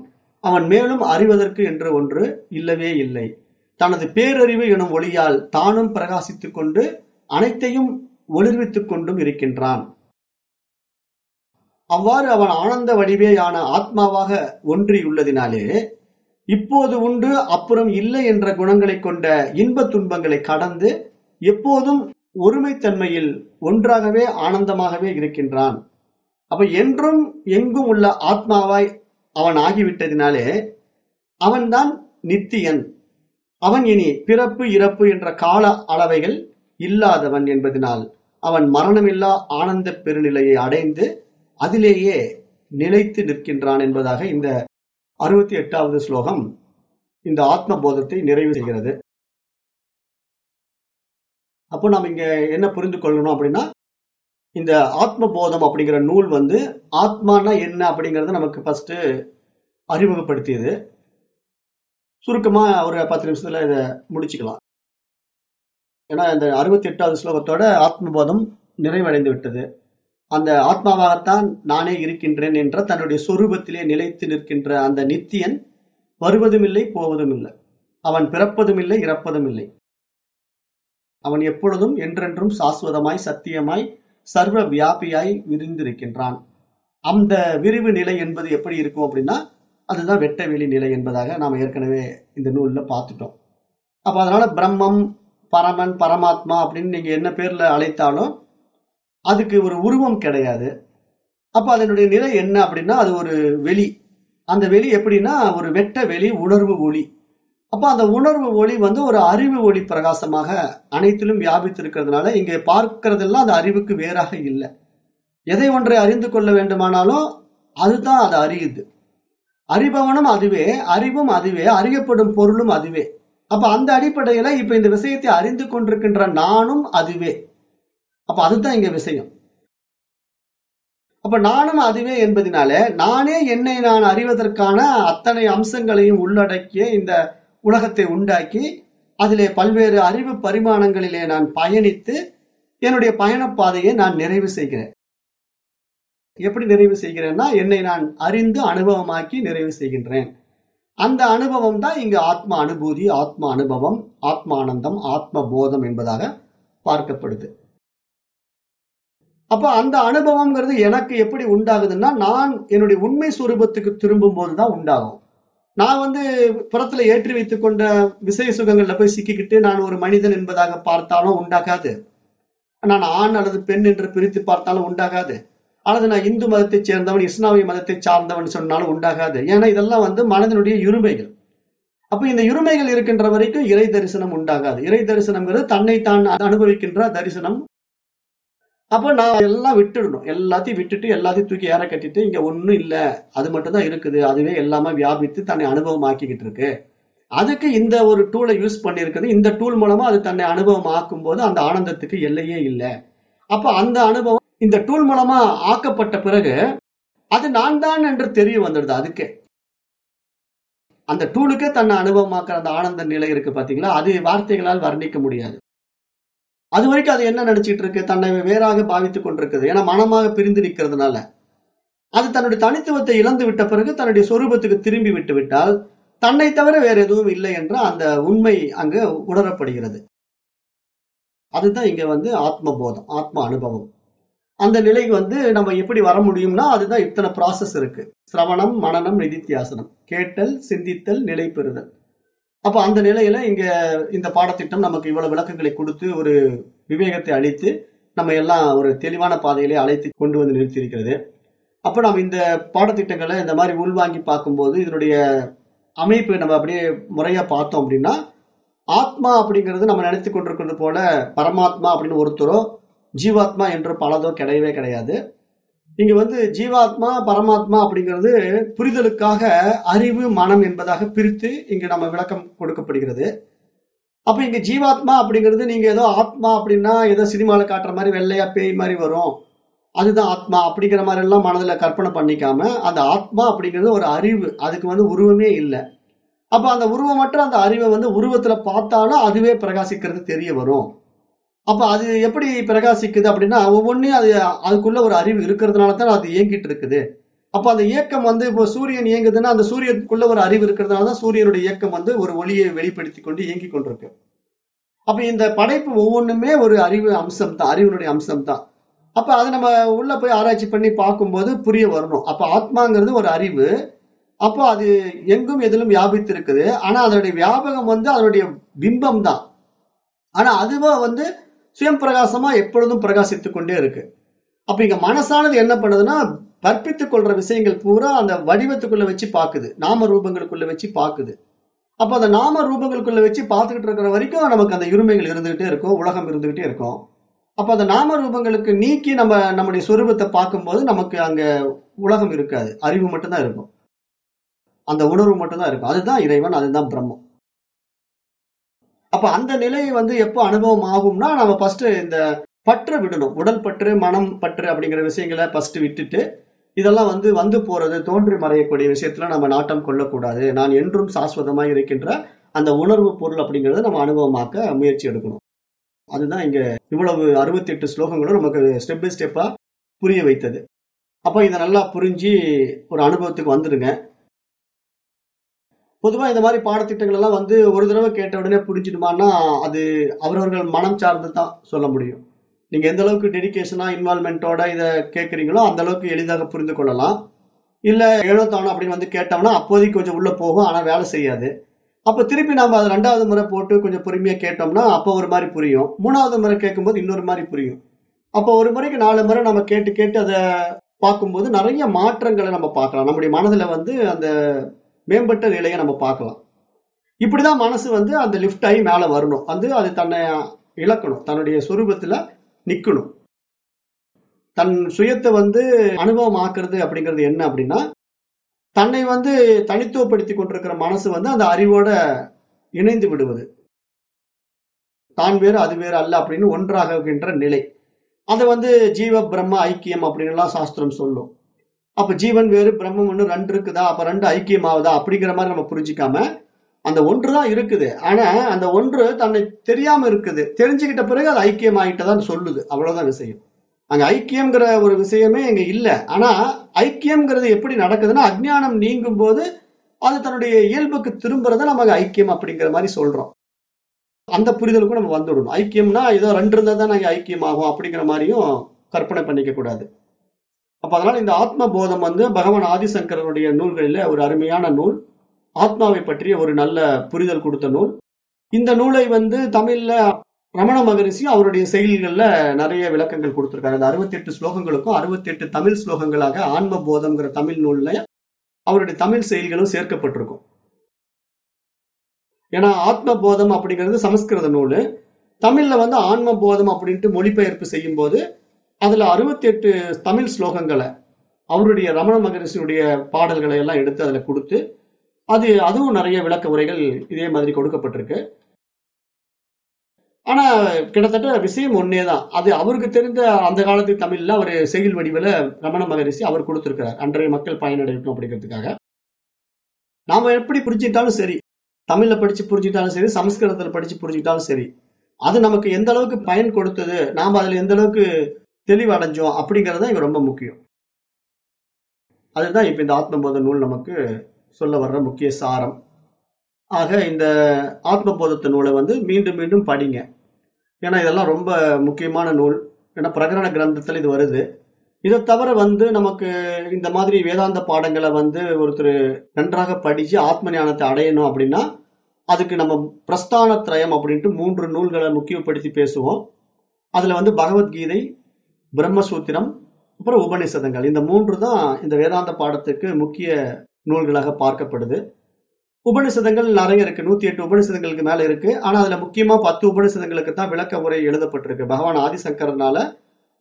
A: அவன் மேலும் அறிவதற்கு என்று ஒன்று இல்லவே இல்லை. தனது பேரறிவு எனும் ஒளியால் தானும் பிரகாசித்துக் கொண்டு அனைத்தையும் ஒளிர்வித்துக் கொண்டும் இருக்கின்றான். அவ்வாறு அவன் ஆனந்த வடிவேயான ஆத்மாவாக ஒன்றியுள்ளதினாலே இப்போது உண்டு அப்புறம் இல்லை என்ற குணங்களை கொண்ட இன்ப துன்பங்களை கடந்து எப்போதும் ஒருமைத்தன்மையில் ஒன்றாகவே ஆனந்தமாகவே இருக்கின்றான். அப்ப என்றும் எங்கும் உள்ள ஆத்மாவாய் அவன் ஆகிவிட்டதினாலே அவன்தான் நித்தியன். அவன் இனி பிறப்பு இறப்பு என்ற கால அளவைகள் இல்லாதவன் என்பதனால் அவன் மரணமில்லா ஆனந்த பெருநிலையை அடைந்து அதிலேயே நிலைத்து நிற்கின்றான் என்பதாக இந்த அறுபத்தி எட்டாவது ஸ்லோகம் இந்த ஆத்ம போதத்தை நிறைவு செய்கிறது. அப்போ நாம் இங்க என்ன புரிந்து கொள்ளணும் அப்படின்னா இந்த ஆத்ம போதம் அப்படிங்கிற நூல் வந்து ஆத்மானா என்ன அப்படிங்கறத நமக்கு ஃபர்ஸ்ட் அறிமுகப்படுத்தியது. சுருக்கமா ஒரு பத்து நிமிஷத்துல இதை முடிச்சுக்கலாம். ஏன்னா இந்த அறுபத்தி எட்டாவது ஸ்லோகத்தோட ஆத்மபோதம் நிறைவடைந்து விட்டது. அந்த ஆத்மாவாகத்தான் நானே இருக்கின்றேன் என்ற தன்னுடைய சொரூபத்திலே நிலைத்து நிற்கின்ற அந்த நித்தியன் வருவதும் இல்லை போவதும் இல்லை அவன் பிறப்பதும் இல்லை இறப்பதும் இல்லை அவன் எப்பொழுதும் என்றென்றும் சாஸ்வதமாய் சத்தியமாய் சர்வ வியாபியாய் விரிந்திருக்கின்றான். அந்த விரிவு நிலை என்பது எப்படி இருக்கும் அப்படின்னா அதுதான் வெட்ட வெளி நிலை என்பதாக நாம் ஏற்கனவே இந்த நூலில் பார்த்துட்டோம். அப்போ அதனால பிரம்மம் பரமன் பரமாத்மா அப்படின்னு நீங்கள் என்ன பேரில் அழைத்தாலும் அதுக்கு ஒரு உருவம் கிடையாது. அப்போ அதனுடைய நிலை என்ன அப்படின்னா அது ஒரு வெளி. அந்த வெளி எப்படின்னா ஒரு வெட்ட வெளி உணர்வு ஒளி. அப்போ அந்த உணர்வு ஒளி வந்து ஒரு அறிவு ஒளி பிரகாசமாக அனைத்திலும் வியாபித்திருக்கிறதுனால இங்கே பார்க்கிறதெல்லாம் அந்த அறிவுக்கு வேறாக இல்லை. எதை ஒன்றை அறிந்து கொள்ள வேண்டுமானாலும் அதுதான் அது அறியுது. அறிபவனும் அதுவே அறிவும் அதுவே அறியப்படும் பொருளும் அதுவே. அப்ப அந்த அடிப்படையில இப்ப இந்த விஷயத்தை அறிந்து கொண்டிருக்கின்ற நானும் அதுவே. அப்ப அதுதான் இங்க விஷயம். அப்ப நானும் அதுவே என்பதனால நானே என்னை நான் அறிவதற்கான அத்தனை அம்சங்களையும் உள்ளடக்கிய இந்த உலகத்தை உண்டாக்கி அதிலே பல்வேறு அறிவு பரிமாணங்களிலே நான் பயணித்து என்னுடைய பயணப்பாதையை நான் நிறைவு செய்கிறேன். எப்படி நிறைவு செய்கிறேன்னா என்னை நான் அறிந்து அனுபவமாக்கி நிறைவு செய்கின்றேன். அந்த அனுபவம் தான் இங்கு ஆத்ம அனுபூதி ஆத்ம அனுபவம் ஆத்மானந்தம் ஆத்ம போதம் என்பதாக பார்க்கப்படுது. அப்ப அந்த அனுபவம்ங்கிறது எனக்கு எப்படி உண்டாகுதுன்னா நான் என்னுடைய உண்மை சுரூபத்துக்கு திரும்பும் போதுதான் உண்டாகும். நான் வந்து புறத்துல ஏற்றி வைத்துக் கொண்ட விசய சுகங்கள்ல போய் சிக்கிக்கிட்டு நான் ஒரு மனிதன் என்பதாக பார்த்தாலும் உண்டாகாது. நான் ஆண் அல்லது பெண் என்று பிரித்து பார்த்தாலும் உண்டாகாது. அல்லது நான் இந்து மதத்தை சேர்ந்தவன் இஸ்லாமிய மதத்தை சார்ந்தவன் சொன்னாலும் உண்டாகாது. ஏன்னா இதெல்லாம் வந்து மனதனுடைய இருமைகள் அப்ப இந்த இருமைகள் இருக்கின்ற வரைக்கும் இறை தரிசனம் உண்டாகாது. இறை தரிசனம்ங்கிறது தன்னை தான் அனுபவிக்கின்ற தரிசனம் அப்ப நான் எல்லாம் விட்டுடணும். எல்லாத்தையும் விட்டுட்டு எல்லாத்தையும் தூக்கி ஏற கட்டிட்டு இங்க ஒண்ணும் இல்ல. அது மட்டும் தான் இருக்குது. அதுவே எல்லாமே வியாபித்து தன்னை அனுபவம் ஆக்கிக்கிட்டு இருக்கு. அதுக்கு இந்த ஒரு டூலை யூஸ் பண்ணியிருக்குது இந்த டூல் மூலமா அது தன்னை அனுபவம் ஆக்கும் போது அந்த ஆனந்தத்துக்கு எல்லையே இல்லை. அப்ப அந்த அனுபவம் இந்த டூல் மூலமா ஆக்கப்பட்ட பிறகு அது நான் தான் என்று தெரிய வந்துடுது அதுக்கே. அந்த டூலுக்கே தன்னை அனுபவமாக்குற அந்த ஆனந்த நிலை இருக்கு பாத்தீங்களா? அது வார்த்தைகளால் வர்ணிக்க முடியாது. அது வரைக்கும் அது என்ன நினைச்சிட்டு இருக்கு? தன்னை வேறாக பாவித்துக் கொண்டிருக்குது. ஏன்னா மனமாக பிரிந்து நிற்கிறதுனால. அது தன்னுடைய தனித்துவத்தை இழந்து விட்ட பிறகு தன்னுடைய சொரூபத்துக்கு திரும்பி விட்டு விட்டால் தன்னை தவிர வேற எதுவும் இல்லை என்ற அந்த உண்மை அங்கு உணரப்படுகிறது. அதுதான் இங்க வந்து ஆத்மபோதம் ஆத்ம அனுபவம். அந்த நிலைக்கு வந்து நம்ம எப்படி வர முடியும்னா அதுதான் இத்தனை ப்ராசஸ் இருக்கு. சிரவணம் மனநம் நிதித்தியாசனம். கேட்டல் சிந்தித்தல் நிலை பெறுதல் அப்போ அந்த நிலையில இங்க இந்த பாடத்திட்டம் நமக்கு இவ்வளவு விளக்கங்களை கொடுத்து ஒரு விவேகத்தை அளித்து நம்ம எல்லாம் ஒரு தெளிவான பாதையிலே அழைத்து கொண்டு வந்து நிறுத்தியிருக்கிறது. அப்போ நம்ம இந்த பாடத்திட்டங்களை இந்த மாதிரி உள்வாங்கி பார்க்கும்போது இதனுடைய அமைப்பு நம்ம அப்படியே முறையா பார்த்தோம் அப்படின்னா ஆத்மா அப்படிங்கிறது நம்ம நினைத்து கொண்டிருக்கிறது போல பரமாத்மா அப்படின்னு ஒருத்தரோ ஜீவாத்மா என்று பலதோ கிடையவே கிடையாது. இங்க வந்து ஜீவாத்மா பரமாத்மா அப்படிங்கிறது புரிதலுக்காக அறிவு மனம் என்பதாக பிரித்து இங்க நம்ம விளக்கம் கொடுக்கப்படுகிறது. அப்ப இங்க ஜீவாத்மா அப்படிங்கிறது நீங்க ஏதோ ஆத்மா அப்படின்னா ஏதோ சினிமால காட்டுற மாதிரி வெள்ளையா பேய் மாதிரி வரும். அதுதான் ஆத்மா அப்படிங்கிற மாதிரி எல்லாம் மனதுல கற்பனை பண்ணிக்காம அந்த ஆத்மா அப்படிங்கிறது ஒரு அறிவு. அதுக்கு வந்து உருவமே இல்லை. அப்ப அந்த உருவமற்ற அந்த அறிவை வந்து உருவத்துல பார்த்தாலும் அதுவே பிரகாசிக்கிறது தெரிய வரும். அப்ப அது எப்படி பிரகாசிக்குது அப்படின்னா ஒவ்வொன்றையும் அது அதுக்குள்ள ஒரு அறிவு இருக்கிறதுனால தான் அது இயங்கிட்டு இருக்குது. அப்ப அந்த இயக்கம் வந்து இப்போ சூரியன் இயங்குதுன்னா அந்த சூரியனுக்குள்ள ஒரு அறிவு இருக்கிறதுனால தான் சூரியனுடைய இயக்கம் வந்து ஒரு ஒளியை வெளிப்படுத்தி கொண்டு இயங்கி கொண்டிருக்கு. அப்ப இந்த படைப்பு ஒவ்வொன்றுமே ஒரு அறிவு அம்சம் தான் அறிவினுடைய அம்சம் தான் அப்ப அதை நம்ம உள்ள போய் ஆராய்ச்சி பண்ணி பார்க்கும்போது புரிய வரணும். அப்ப ஆத்மாங்கிறது ஒரு அறிவு. அப்போ அது எங்கும் எதிலும் வியாபித்து இருக்குது ஆனா அதனுடைய வியாபகம் வந்து அதனுடைய பிம்பம் தான் ஆனா அதுவா வந்து சுயம் பிரகாசமா எப்பொழுதும் பிரகாசித்துக் கொண்டே இருக்கு. அப்ப இங்க மனசானது என்ன பண்ணுதுன்னா கற்பித்துக் கொள்ற விஷயங்கள் பூரா அந்த வடிவத்துக்குள்ள வச்சு பாக்குது. நாம ரூபங்களுக்குள்ள வச்சு பாக்குது. அப்ப அந்த நாம ரூபங்களுக்குள்ள வச்சு பார்த்துக்கிட்டு இருக்கிற வரைக்கும் நமக்கு அந்த இருமைகள் இருந்துகிட்டே இருக்கும் உலகம் இருந்துகிட்டே இருக்கும். அப்ப அந்த நாம ரூபங்களுக்கு நீக்கி நம்ம நம்முடைய சொரூபத்தை பார்க்கும்போது நமக்கு அங்க உலகம் இருக்காது. அறிவு மட்டும்தான் இருக்கும். அந்த உணர்வு மட்டும்தான் இருக்கும். அதுதான் இறைவன் அதுதான் பிரம்மம். அப்ப அந்த நிலை வந்து எப்போ அனுபவம் ஆகும்னா நம்ம ஃபர்ஸ்ட் இந்த பற்று விடணும். உடல் பற்று மனம் பற்று அப்படிங்கிற விஷயங்களை ஃபர்ஸ்ட் விட்டுட்டு இதெல்லாம் வந்து வந்து போறது தோன்றி மறையக்கூடிய விஷயத்துல நம்ம நாட்டம் கொள்ளக்கூடாது. நான் என்றும் சாஸ்வதமாக இருக்கின்ற அந்த உணர்வு பொருள் அப்படிங்கிறத நம்ம அனுபவமாக்க முயற்சி எடுக்கணும். அதுதான் இங்க இவ்வளவு அறுபத்தி எட்டு ஸ்லோகங்களும் நமக்கு ஸ்டெப் பை ஸ்டெப்பா புரிய வைத்தது. அப்போ இதை நல்லா புரிஞ்சு ஒரு அனுபவத்துக்கு வந்துடுங்க பொதுவாக இந்த மாதிரி பாடத்திட்டங்கள் எல்லாம் வந்து ஒரு தடவை கேட்ட உடனே புரிஞ்சிடுமான்னா அது அவரவர்கள் மனம் சார்ந்து தான் சொல்ல முடியும். நீங்கள் எந்த அளவுக்கு டெடிக்கேஷனாக இன்வால்மெண்ட்டோட இதை கேட்குறீங்களோ அந்த அளவுக்கு எளிதாக புரிந்து கொள்ளலாம். இல்லை ஏழோ தானோ அப்படின்னு வந்து கேட்டோம்னா அப்போதைக்கு கொஞ்சம் உள்ளே போகும் ஆனால் வேலை செய்யாது. அப்போ திருப்பி நம்ம அதை ரெண்டாவது முறை போட்டு கொஞ்சம் பொறுமையாக கேட்டோம்னா அப்போ ஒரு மாதிரி புரியும். மூணாவது முறை கேட்கும்போது இன்னொரு மாதிரி புரியும். அப்போ ஒரு முறைக்கு நாலு முறை நம்ம கேட்டு கேட்டு அதை பார்க்கும்போது நிறைய மாற்றங்களை நம்ம பார்க்கலாம். நம்முடைய மனதில் வந்து அந்த மேம்பட்ட நிலையை நம்ம பார்க்கலாம். இப்படிதான் மனசு வந்து அந்த லிஃப்ட் ஆகி மேல வரணும். வந்து அது தன்னை இழக்கணும். தன்னுடைய சுரூபத்தில் நிக்கணும். தன் சுயத்தை வந்து அனுபவம் ஆக்குறது அப்படிங்கிறது என்ன அப்படின்னா தன்னை வந்து தனித்துவப்படுத்தி கொண்டிருக்கிற மனசு வந்து அந்த அறிவோட இணைந்து விடுவது. தான் வேறு அது வேறு அல்ல அப்படின்னு ஒன்றாகுகின்ற நிலை. அதை வந்து ஜீவ பிரம்ம ஐக்கியம் அப்படின்னு எல்லாம் சாஸ்திரம் சொல்லும். அப்ப ஜீவன் வேறு பிரம்மம் ஒன்று ரெண்டு இருக்குதா? அப்ப ரெண்டு ஐக்கியம் ஆகுதா அப்படிங்கிற மாதிரி நம்ம புரிஞ்சிக்காம அந்த ஒன்று தான் இருக்குது. ஆனா அந்த ஒன்று தன்னை தெரியாம இருக்குது. தெரிஞ்சுக்கிட்ட பிறகு அது ஐக்கியம் ஆகிட்டதான் சொல்லுது. அவ்வளவுதான் விஷயம். அங்க ஐக்கியம்ங்கிற ஒரு விஷயமே இங்க இல்ல. ஆனா ஐக்கியம்ங்கிறது எப்படி நடக்குதுன்னா அஜ்ஞானம் நீங்கும் போது அது தன்னுடைய இயல்புக்கு திரும்புறத நம்ம ஐக்கியம் அப்படிங்கிற மாதிரி சொல்றோம். அந்த புரிதலுக்கும் நம்ம வந்துடணும். ஐக்கியம்னா ஏதோ ரெண்டு இருந்தா தான் நாங்கள் ஐக்கியம் ஆகும் அப்படிங்கிற மாதிரியும் கற்பனை பண்ணிக்க கூடாது. அப்ப அதனால இந்த ஆத்ம போதம் வந்து பகவான் ஆதிசங்கரனுடைய நூல்களில ஒரு அருமையான நூல். ஆத்மாவை பற்றிய ஒரு நல்ல புரிதல் கொடுத்த நூல். இந்த நூலை வந்து தமிழ்ல ரமண மகரிஷி அவருடைய செயல்கள்ல நிறைய விளக்கங்கள் கொடுத்திருக்காரு. அந்த அறுபத்தி எட்டு ஸ்லோகங்களுக்கும் அறுபத்தி எட்டு தமிழ் ஸ்லோகங்களாக ஆன்ம போதம்ங்கிற தமிழ் நூல்ல அவருடைய தமிழ் செயல்களும் சேர்க்கப்பட்டிருக்கும். ஏன்னா ஆத்ம போதம் அப்படிங்கிறது சமஸ்கிருத நூல். தமிழ்ல வந்து ஆன்ம போதம் அப்படின்ட்டு மொழிபெயர்ப்பு செய்யும் போது அதுல அறுபத்தி எட்டு தமிழ் ஸ்லோகங்களை அவருடைய ரமண மகரிஷியுடைய பாடல்களை எல்லாம் எடுத்து அதுல கொடுத்து அது அதுவும் நிறைய விளக்க உரைகள் இதே மாதிரி கொடுக்கப்பட்டிருக்கு. ஆனா கிட்டத்தட்ட விஷயம் ஒன்னே தான் அது அவருக்கு தெரிந்த அந்த காலத்து தமிழ்ல அவர் செயல் வடிவில் ரமண மகரிஷி அவர் கொடுத்திருக்கிறார். அன்றைய மக்கள் பயனடையட்டும் அப்படிங்கிறதுக்காக. நாம எப்படி புரிஞ்சுக்கிட்டாலும் சரி. தமிழ்ல படிச்சு புரிஞ்சுக்கிட்டாலும் சரி சமஸ்கிருதத்துல படிச்சு புரிஞ்சுக்கிட்டாலும் சரி. அது நமக்கு எந்த அளவுக்கு பயன் கொடுத்தது நாம அதுல எந்த அளவுக்கு தெளிவடைஞ்சோம் அப்படிங்கறது இங்க ரொம்ப முக்கியம். அதுதான் இப்ப இந்த ஆத்மபோத நூல் நமக்கு சொல்ல வர்ற முக்கிய சாரம். ஆக இந்த ஆத்மபோதத்து நூலை வந்து மீண்டும் மீண்டும் படிங்க. ஏன்னா இதெல்லாம் ரொம்ப முக்கியமான நூல். ஏன்னா பிரகரண கிரந்தத்தில் இது வருது. இதை தவிர வந்து நமக்கு இந்த மாதிரி வேதாந்த பாடங்களை வந்து ஒருத்தர் நன்றாக படிச்சு ஆத்ம ஞானத்தை அடையணும் அப்படின்னா அதுக்கு நம்ம பிரஸ்தான திரயம் அப்படின்ட்டு மூன்று நூல்களை முக்கியப்படுத்தி பேசுவோம். அதுல வந்து பகவத்கீதை பிரம்மசூத்திரம் அப்புறம் உபநிஷதங்கள். இந்த மூன்று தான் இந்த வேதாந்த பாடத்துக்கு முக்கிய நூல்களாக பார்க்கப்படுது. உபனிஷதங்கள் நிறைய இருக்கு. நூத்தி எட்டு உபனிஷதங்களுக்கு மேல இருக்கு. ஆனா அதுல முக்கியமா பத்து உபனிஷதங்களுக்கு தான் விளக்க உரை எழுதப்பட்டிருக்கு. பகவான் ஆதிசங்கரனால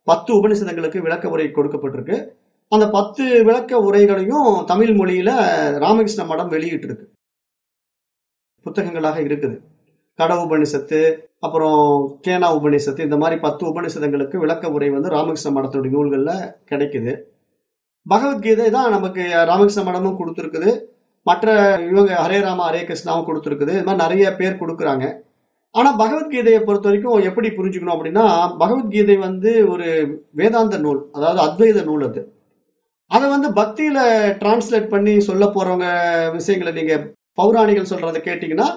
A: பத்து உபனிஷதங்களுக்கு விளக்க உரை கொடுக்கப்பட்டிருக்கு. அந்த பத்து விளக்க உரைகளையும் தமிழ் மொழியில ராமகிருஷ்ண மடம் வெளியிட்டு இருக்கு புத்தகங்களாக இருக்குது. கட உபனிஷத்து அப்புறம் கேனா உபனிஷத்து இந்த மாதிரி பத்து உபனிஷதங்களுக்கு விளக்க உரை வந்து ராமகிருஷ்ண மடத்துடைய நூல்களில் கிடைக்குது. பகவத்கீதை தான் நமக்கு ராமகிருஷ்ண மடமும் கொடுத்துருக்குது. மற்ற இவங்க ஹரே ராமா ஹரே கிருஷ்ணாவும் கொடுத்துருக்குது. இது மாதிரி நிறைய பேர் கொடுக்குறாங்க. ஆனால் பகவத்கீதையை பொறுத்த வரைக்கும் எப்படி புரிஞ்சுக்கணும் அப்படின்னா பகவத்கீதை வந்து ஒரு வேதாந்த நூல் அதாவது அத்வைத நூல் அது. அதை வந்து பக்தியில டிரான்ஸ்லேட் பண்ணி சொல்ல போறவங்க விஷயங்களை நீங்க பௌராணிகள் சொல்றதை கேட்டீங்கன்னா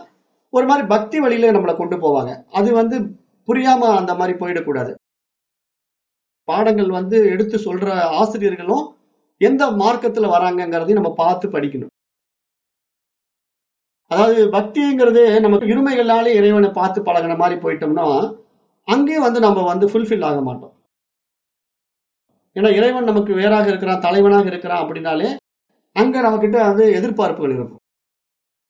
A: ஒரு மாதிரி பக்தி வழியில நம்மளை கொண்டு போவாங்க. அது வந்து புரியாம அந்த மாதிரி போயிடக்கூடாது. பாடங்கள் வந்து எடுத்து சொல்ற ஆசிரியர்களும் எந்த மார்க்கத்துல வராங்கங்கிறதையும் நம்ம பார்த்து படிக்கணும். அதாவது பக்திங்கிறது நமக்கு இருமைகளாலே இறைவனை பார்த்து பழகின மாதிரி போயிட்டோம்னா அங்கேயும் வந்து நம்ம வந்து ஃபுல்ஃபில் ஆக மாட்டோம். ஏன்னா இறைவன் நமக்கு வேறாக இருக்கிறான் தலைவனாக இருக்கிறான் அப்படின்னாலே அங்க நம்ம கிட்ட வந்து எதிர்பார்ப்புகள் இருக்கும்.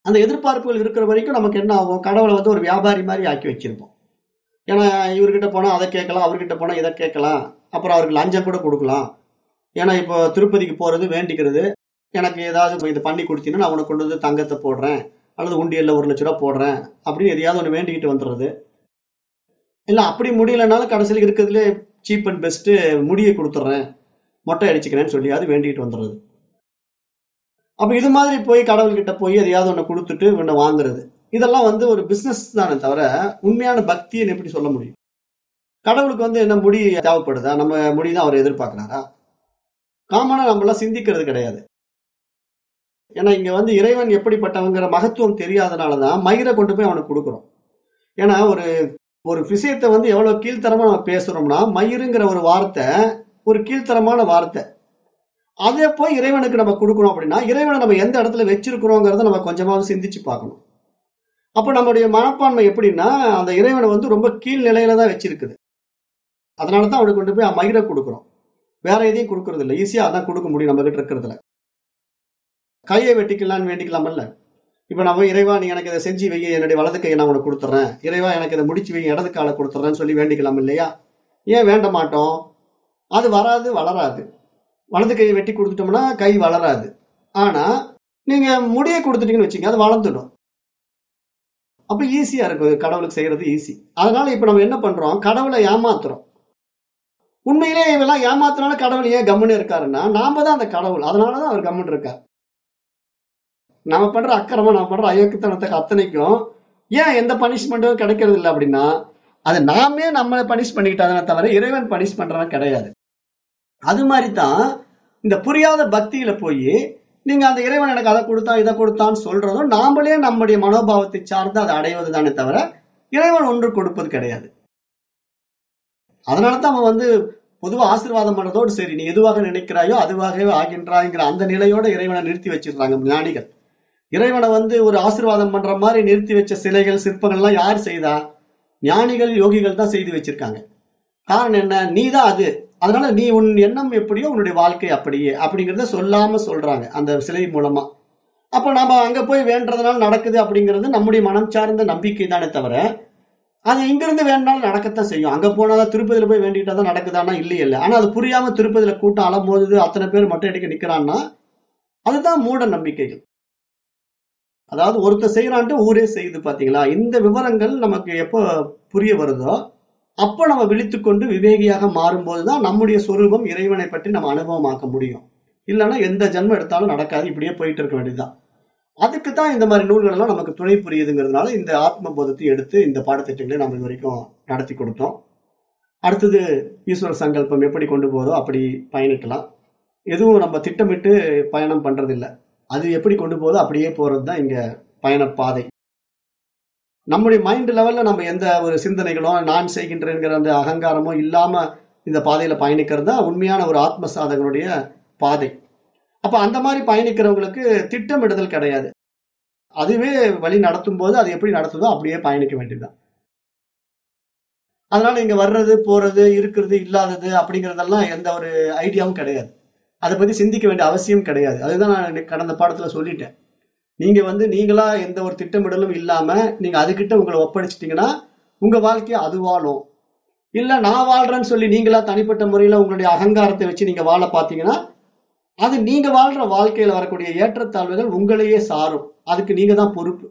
A: அந்த எதிர்பார்ப்புகள் இருக்கிற வரைக்கும் நமக்கு என்ன ஆகும்? கடவுளை வந்து ஒரு வியாபாரி மாதிரி ஆக்கி வச்சிருப்போம். ஏன்னா இவர்கிட்ட போனால் அதை கேட்கலாம் அவர்கிட்ட போனால் இதை கேட்கலாம். அப்புறம் அவருக்கு லஞ்சம் கூட கொடுக்கலாம். ஏன்னா இப்போ திருப்பதிக்கு போகிறது வேண்டிக்கிறது. எனக்கு ஏதாவது இது பண்ணி கொடுத்தீங்கன்னா நான் உனக்கு கொண்டு வந்து தங்கத்தை போடுறேன். அல்லது உண்டியல்ல ஒரு லட்ச ரூபா போடுறேன். அப்படின்னு எதையாவது ஒன்று வேண்டிக்கிட்டு வந்துடுறது. இல்லை அப்படி முடியலனாலும் கடைசியில் இருக்கிறதுலே சீப் அண்ட் பெஸ்ட்டு முடியை கொடுத்துட்றேன். மொட்டை அடிச்சுக்கிறேன்னு சொல்லி அது வேண்டிக்கிட்டு வந்துடுறது. அப்போ இது மாதிரி போய் கடவுள்கிட்ட போய் எதையாவது ஒன்று கொடுத்துட்டு இவனை வாங்குறது. இதெல்லாம் வந்து ஒரு பிஸ்னஸ் தானே தவிர உண்மையான பக்தின்னு எப்படி சொல்ல முடியும்? கடவுளுக்கு வந்து என்ன முடி தேவைப்படுதா? நம்ம முடி தான் அவர் எதிர்பார்க்கிறாரா? காமனா நம்மளாம் சிந்திக்கிறது கிடையாது. ஏன்னா இங்க வந்து இறைவன் எப்படிப்பட்டவங்கிற மகத்துவம் தெரியாதனாலதான் மயிரை கொண்டு போய் அவனுக்கு கொடுக்குறோம். ஏன்னா ஒரு ஒரு விஷயத்தை வந்து எவ்வளவு கீழ்த்தரமா நம்ம பேசுறோம்னா மயிருங்கிற ஒரு வார்த்தை ஒரு கீழ்த்தரமான வார்த்தை. அதே போய் இறைவனுக்கு நம்ம கொடுக்கணும் அப்படின்னா இறைவனை நம்ம எந்த இடத்துல வச்சிருக்கிறோங்கிறத நம்ம கொஞ்சமாவது சிந்திச்சு பார்க்கணும். அப்போ நம்மளுடைய மனப்பான்மை எப்படின்னா அந்த இறைவனை வந்து ரொம்ப கீழ் நிலையில தான் வச்சிருக்குது. அதனாலதான் அவனுக்கு கொண்டு போய் மயிரை கொடுக்குறோம். வேற எதையும் கொடுக்கறது இல்லை. ஈஸியா அதான் கொடுக்க முடியும் நம்ம கிட்ட இருக்கிறதுல. கையை வெட்டிக்கலாம்னு வேண்டிக்கலாமல்ல. இப்ப நம்ம இறைவா நீ எனக்கு இதை செஞ்சு வைங்க என்னுடைய வலது கையை நான் உனக்கு கொடுத்துறேன். இறைவா எனக்கு இதை முடிச்சு வைங்க இடது காலை கொடுத்துறேன்னு சொல்லி வேண்டிக்கலாம் இல்லையா? ஏன் வேண்ட மாட்டோம்? அது வராது வளராது. வலது கையை வெட்டி கொடுத்துட்டோம்னா கை வளராது. ஆனா நீங்க முடியை கொடுத்துட்டீங்கன்னு வச்சுங்க அது வளர்ந்துடும். அப்ப ஈஸியா இருக்கும். கடவுளுக்கு செய்யறது ஈஸி அதனால இப்ப நம்ம என்ன பண்றோம்? கடவுளை ஏமாத்துறோம். உண்மையிலே இவெல்லாம் ஏமாத்துனால கடவுள் ஏன் கம்முன்னு இருக்காருன்னா நாம தான் அந்த கடவுள். அதனாலதான் அவர் கம்முன்னு இருக்கார். நம்ம பண்ற அக்கிரமம் நம்ம பண்ற அயோக்கியத்தனத்துக்கு அத்தனைக்கும் ஏன் எந்த பனிஷ்மெண்ட்டும் கிடைக்கிறது இல்லை அப்படின்னா அது நாமே நம்மளை பனிஷ் பண்ணிக்கிட்டாதானே தவிர இறைவன் பனிஷ் பண்றவன் கிடையாது. அது மாதிரி தான் இந்த புரியாத பக்தியில போய் நீங்க அந்த இறைவன் எனக்கு அதை கொடுத்தா இதை கொடுத்தான்னு சொல்றதும் நாமளே நம்முடைய மனோபாவத்தை சார்ந்து அதை அடைவது தானே தவிர இறைவன் ஒன்று கொடுப்பது கிடையாது. அதனால தான் அவன் வந்து பொதுவா ஆசீர்வாதம் பண்ணதோடு சரி நீ எதுவாக நினைக்கிறாயோ அதுவாகவே ஆகின்றாய்ங்கிற அந்த நிலையோட இறைவனை நிறுத்தி வச்சிருக்காங்க ஞானிகள். இறைவனை வந்து ஒரு ஆசீர்வாதம் பண்ற மாதிரி நிறுத்தி வச்ச சிலைகள் சிற்பங்கள்லாம் யார் செய்தா? ஞானிகள் யோகிகள் தான் செய்து வச்சிருக்காங்க. காரணம் என்ன? நீ தான் அது. அதனால நீ உன் எண்ணம் எப்படியோ உன்னுடைய வாழ்க்கை அப்படியே அப்படிங்கிறத சொல்லாம சொல்றாங்க அந்த சிலை மூலமா. அப்ப நாம அங்க போய் வேண்டதுனால நடக்குது அப்படிங்கிறது நம்முடைய மனம் சார்ந்த நம்பிக்கை தானே தவிர அது இங்கிருந்து வேணாலும் நடக்கத்தான் செய்யும். அங்க போனாதான் திருப்பதியில போய் வேண்டிட்டா தான் நடக்குதானா இல்லையே இல்லை. ஆனா அது புரியாம திருப்பதியில கூட்டம் அலம்போது அத்தனை பேர் மொட்டை அடிக்க நிக்கிறான்னா அதுதான் மூட நம்பிக்கைகள். அதாவது ஒருத்தர் செய்யறான்ட்டு ஊரே செய்யுது பாத்தீங்களா? இந்த விவரங்கள் நமக்கு எப்போ புரிய வருதோ அப்போ நம்ம விழித்துக்கொண்டு விவேகியாக மாறும்போதுதான் நம்முடைய சொரூபம் இறைவனை பற்றி நம்ம அனுபவமாக்க முடியும். இல்லைன்னா எந்த ஜென்மம் எடுத்தாலும் நடக்காது. இப்படியே போயிட்டு இருக்க வேண்டியதுதான். அதுக்கு தான் இந்த மாதிரி நூல்கள் எல்லாம் நமக்கு துணை புரியுதுங்கிறதுனால இந்த ஆத்ம போதத்தை எடுத்து இந்த பாடத்திட்டங்களை நம்ம இது வரைக்கும் நடத்தி கொடுத்தோம். அடுத்தது ஈஸ்வர சங்கல்பம் எப்படி கொண்டு போதோ அப்படி பயணிக்கலாம். எதுவும் நம்ம திட்டமிட்டு பயணம் பண்றதில்லை. அது எப்படி கொண்டு போதோ அப்படியே போறது தான் இங்க பயணப்பாதை. பாதை நம்முடைய மைண்ட் லெவலில் நம்ம எந்த ஒரு சிந்தனைகளோ நான் செய்கின்றேங்கிற அந்த அகங்காரமோ இல்லாமல் இந்த பாதையில் பயணிக்கிறது தான் உண்மையான ஒரு ஆத்ம சாதகனுடைய பாதை. அப்போ அந்த மாதிரி பயணிக்கிறவங்களுக்கு திட்டமிடுதல் கிடையாது. அதுவே வழி நடத்தும் போது அது எப்படி நடத்துதோ அப்படியே பயணிக்க வேண்டியதுதான். அதனால இங்க வர்றது போறது இருக்கிறது இல்லாதது அப்படிங்கிறதெல்லாம் எந்த ஒரு ஐடியாவும் கிடையாது. அதை பத்தி சிந்திக்க வேண்டிய அவசியம் கிடையாது. அதுதான் நான் கடந்த பாடத்துல சொல்லிட்டேன். நீங்க வந்து நீங்களா எந்த ஒரு திட்டமிடலும் இல்லாம நீங்க அதுகிட்ட உங்களை ஒப்படைச்சிட்டீங்கன்னா உங்க வாழ்க்கையை அது வாழும். இல்ல நான் வாழ்றேன்னு சொல்லி நீங்களா தனிப்பட்ட முறையில உங்களுடைய அகங்காரத்தை வச்சு நீங்க வாழ பாத்தீங்கன்னா அது நீங்க வாழ்ற வாழ்க்கையில வரக்கூடிய ஏற்றத்தாழ்வுகள் உங்களையே சாரும். அதுக்கு நீங்க தான் பொறுப்பு.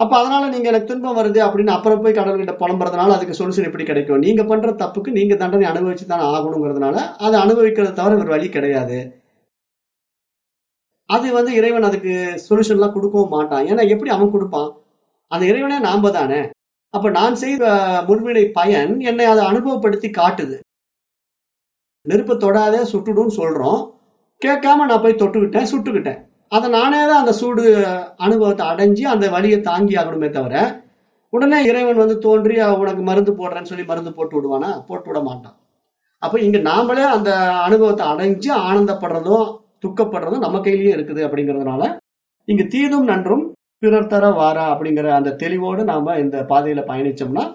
A: அப்ப அதனால நீங்க எனக்கு துன்பம் வருது அப்படின்னு அப்புறம் போய் கடவுள்கிட்ட புலம்புறதுனால அதுக்கு சொல்யூஷன் எப்படி கிடைக்கும்? நீங்க பண்ற தப்புக்கு நீங்க தண்டனை அனுபவிச்சு தானே ஆகணுங்கிறதுனால அதை அனுபவிக்கிறத தவிர ஒரு வழி கிடையாது. அது வந்து இறைவன் அதுக்கு சொல்யூஷன்லாம் கொடுக்கவும் மாட்டான். ஏன்னா எப்படி அவன் கொடுப்பான்? அந்த இறைவனே நாம தானே. அப்ப நான் செய்த முன்வினை பயன் என்னை அதை அனுபவப்படுத்தி காட்டுது. நெருப்பு தொடாதே சுட்டுடும்னு சொல்றோம். கேட்காம நான் போய் தொட்டுக்கிட்டேன் சுட்டுக்கிட்டேன். அதை நானே தான் அந்த சூடு அனுபவத்தை அடைஞ்சு அந்த வழியை தாங்கி ஆகணுமே தவிர உடனே இறைவன் வந்து தோன்றி உனக்கு மருந்து போடுறேன்னு சொல்லி மருந்து போட்டு விடுவானா? போட்டு விட மாட்டான். அப்ப இங்க நாமளே அந்த அனுபவத்தை அடைஞ்சு ஆனந்தப்படுறதும் துக்கப்படுறதும் நம்ம கையிலேயே இருக்குது அப்படிங்கிறதுனால இங்க தீதும் நன்றும் பிறர் தர வாரா அப்படிங்கிற அந்த தெளிவோடு நாம இந்த பாதையில பயணிச்சோம்னா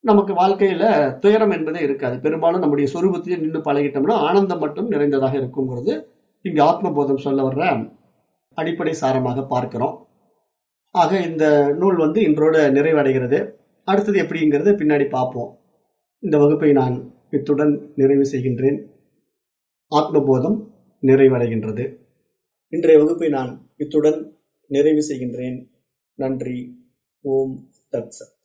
A: நமக்கு வாழ்க்கையில துயரம் என்பதே இருக்காது. பெரும்பாலும் நம்முடைய சொரூபத்தையே நின்று பழகிட்டோம்னா ஆனந்தம் மட்டும் நிறைந்ததாக இருக்குங்கிறது இங்க ஆத்மபோதம் சொல்ல வர்ற அடிப்படை சாரமாக பார்க்கிறோம். ஆக இந்த நூல் வந்து இன்றோடு நிறைவடைகிறது. அடுத்தது எப்படிங்கிறது பின்னாடி பார்ப்போம். இந்த வகுப்பை நான் இத்துடன் நிறைவு செய்கின்றேன். ஆத்மபோதம் நிறைவடைகின்றது. இன்றைய வகுப்பை நான் இத்துடன் நிறைவு செய்கின்றேன். நன்றி. ஓம் தத்சத்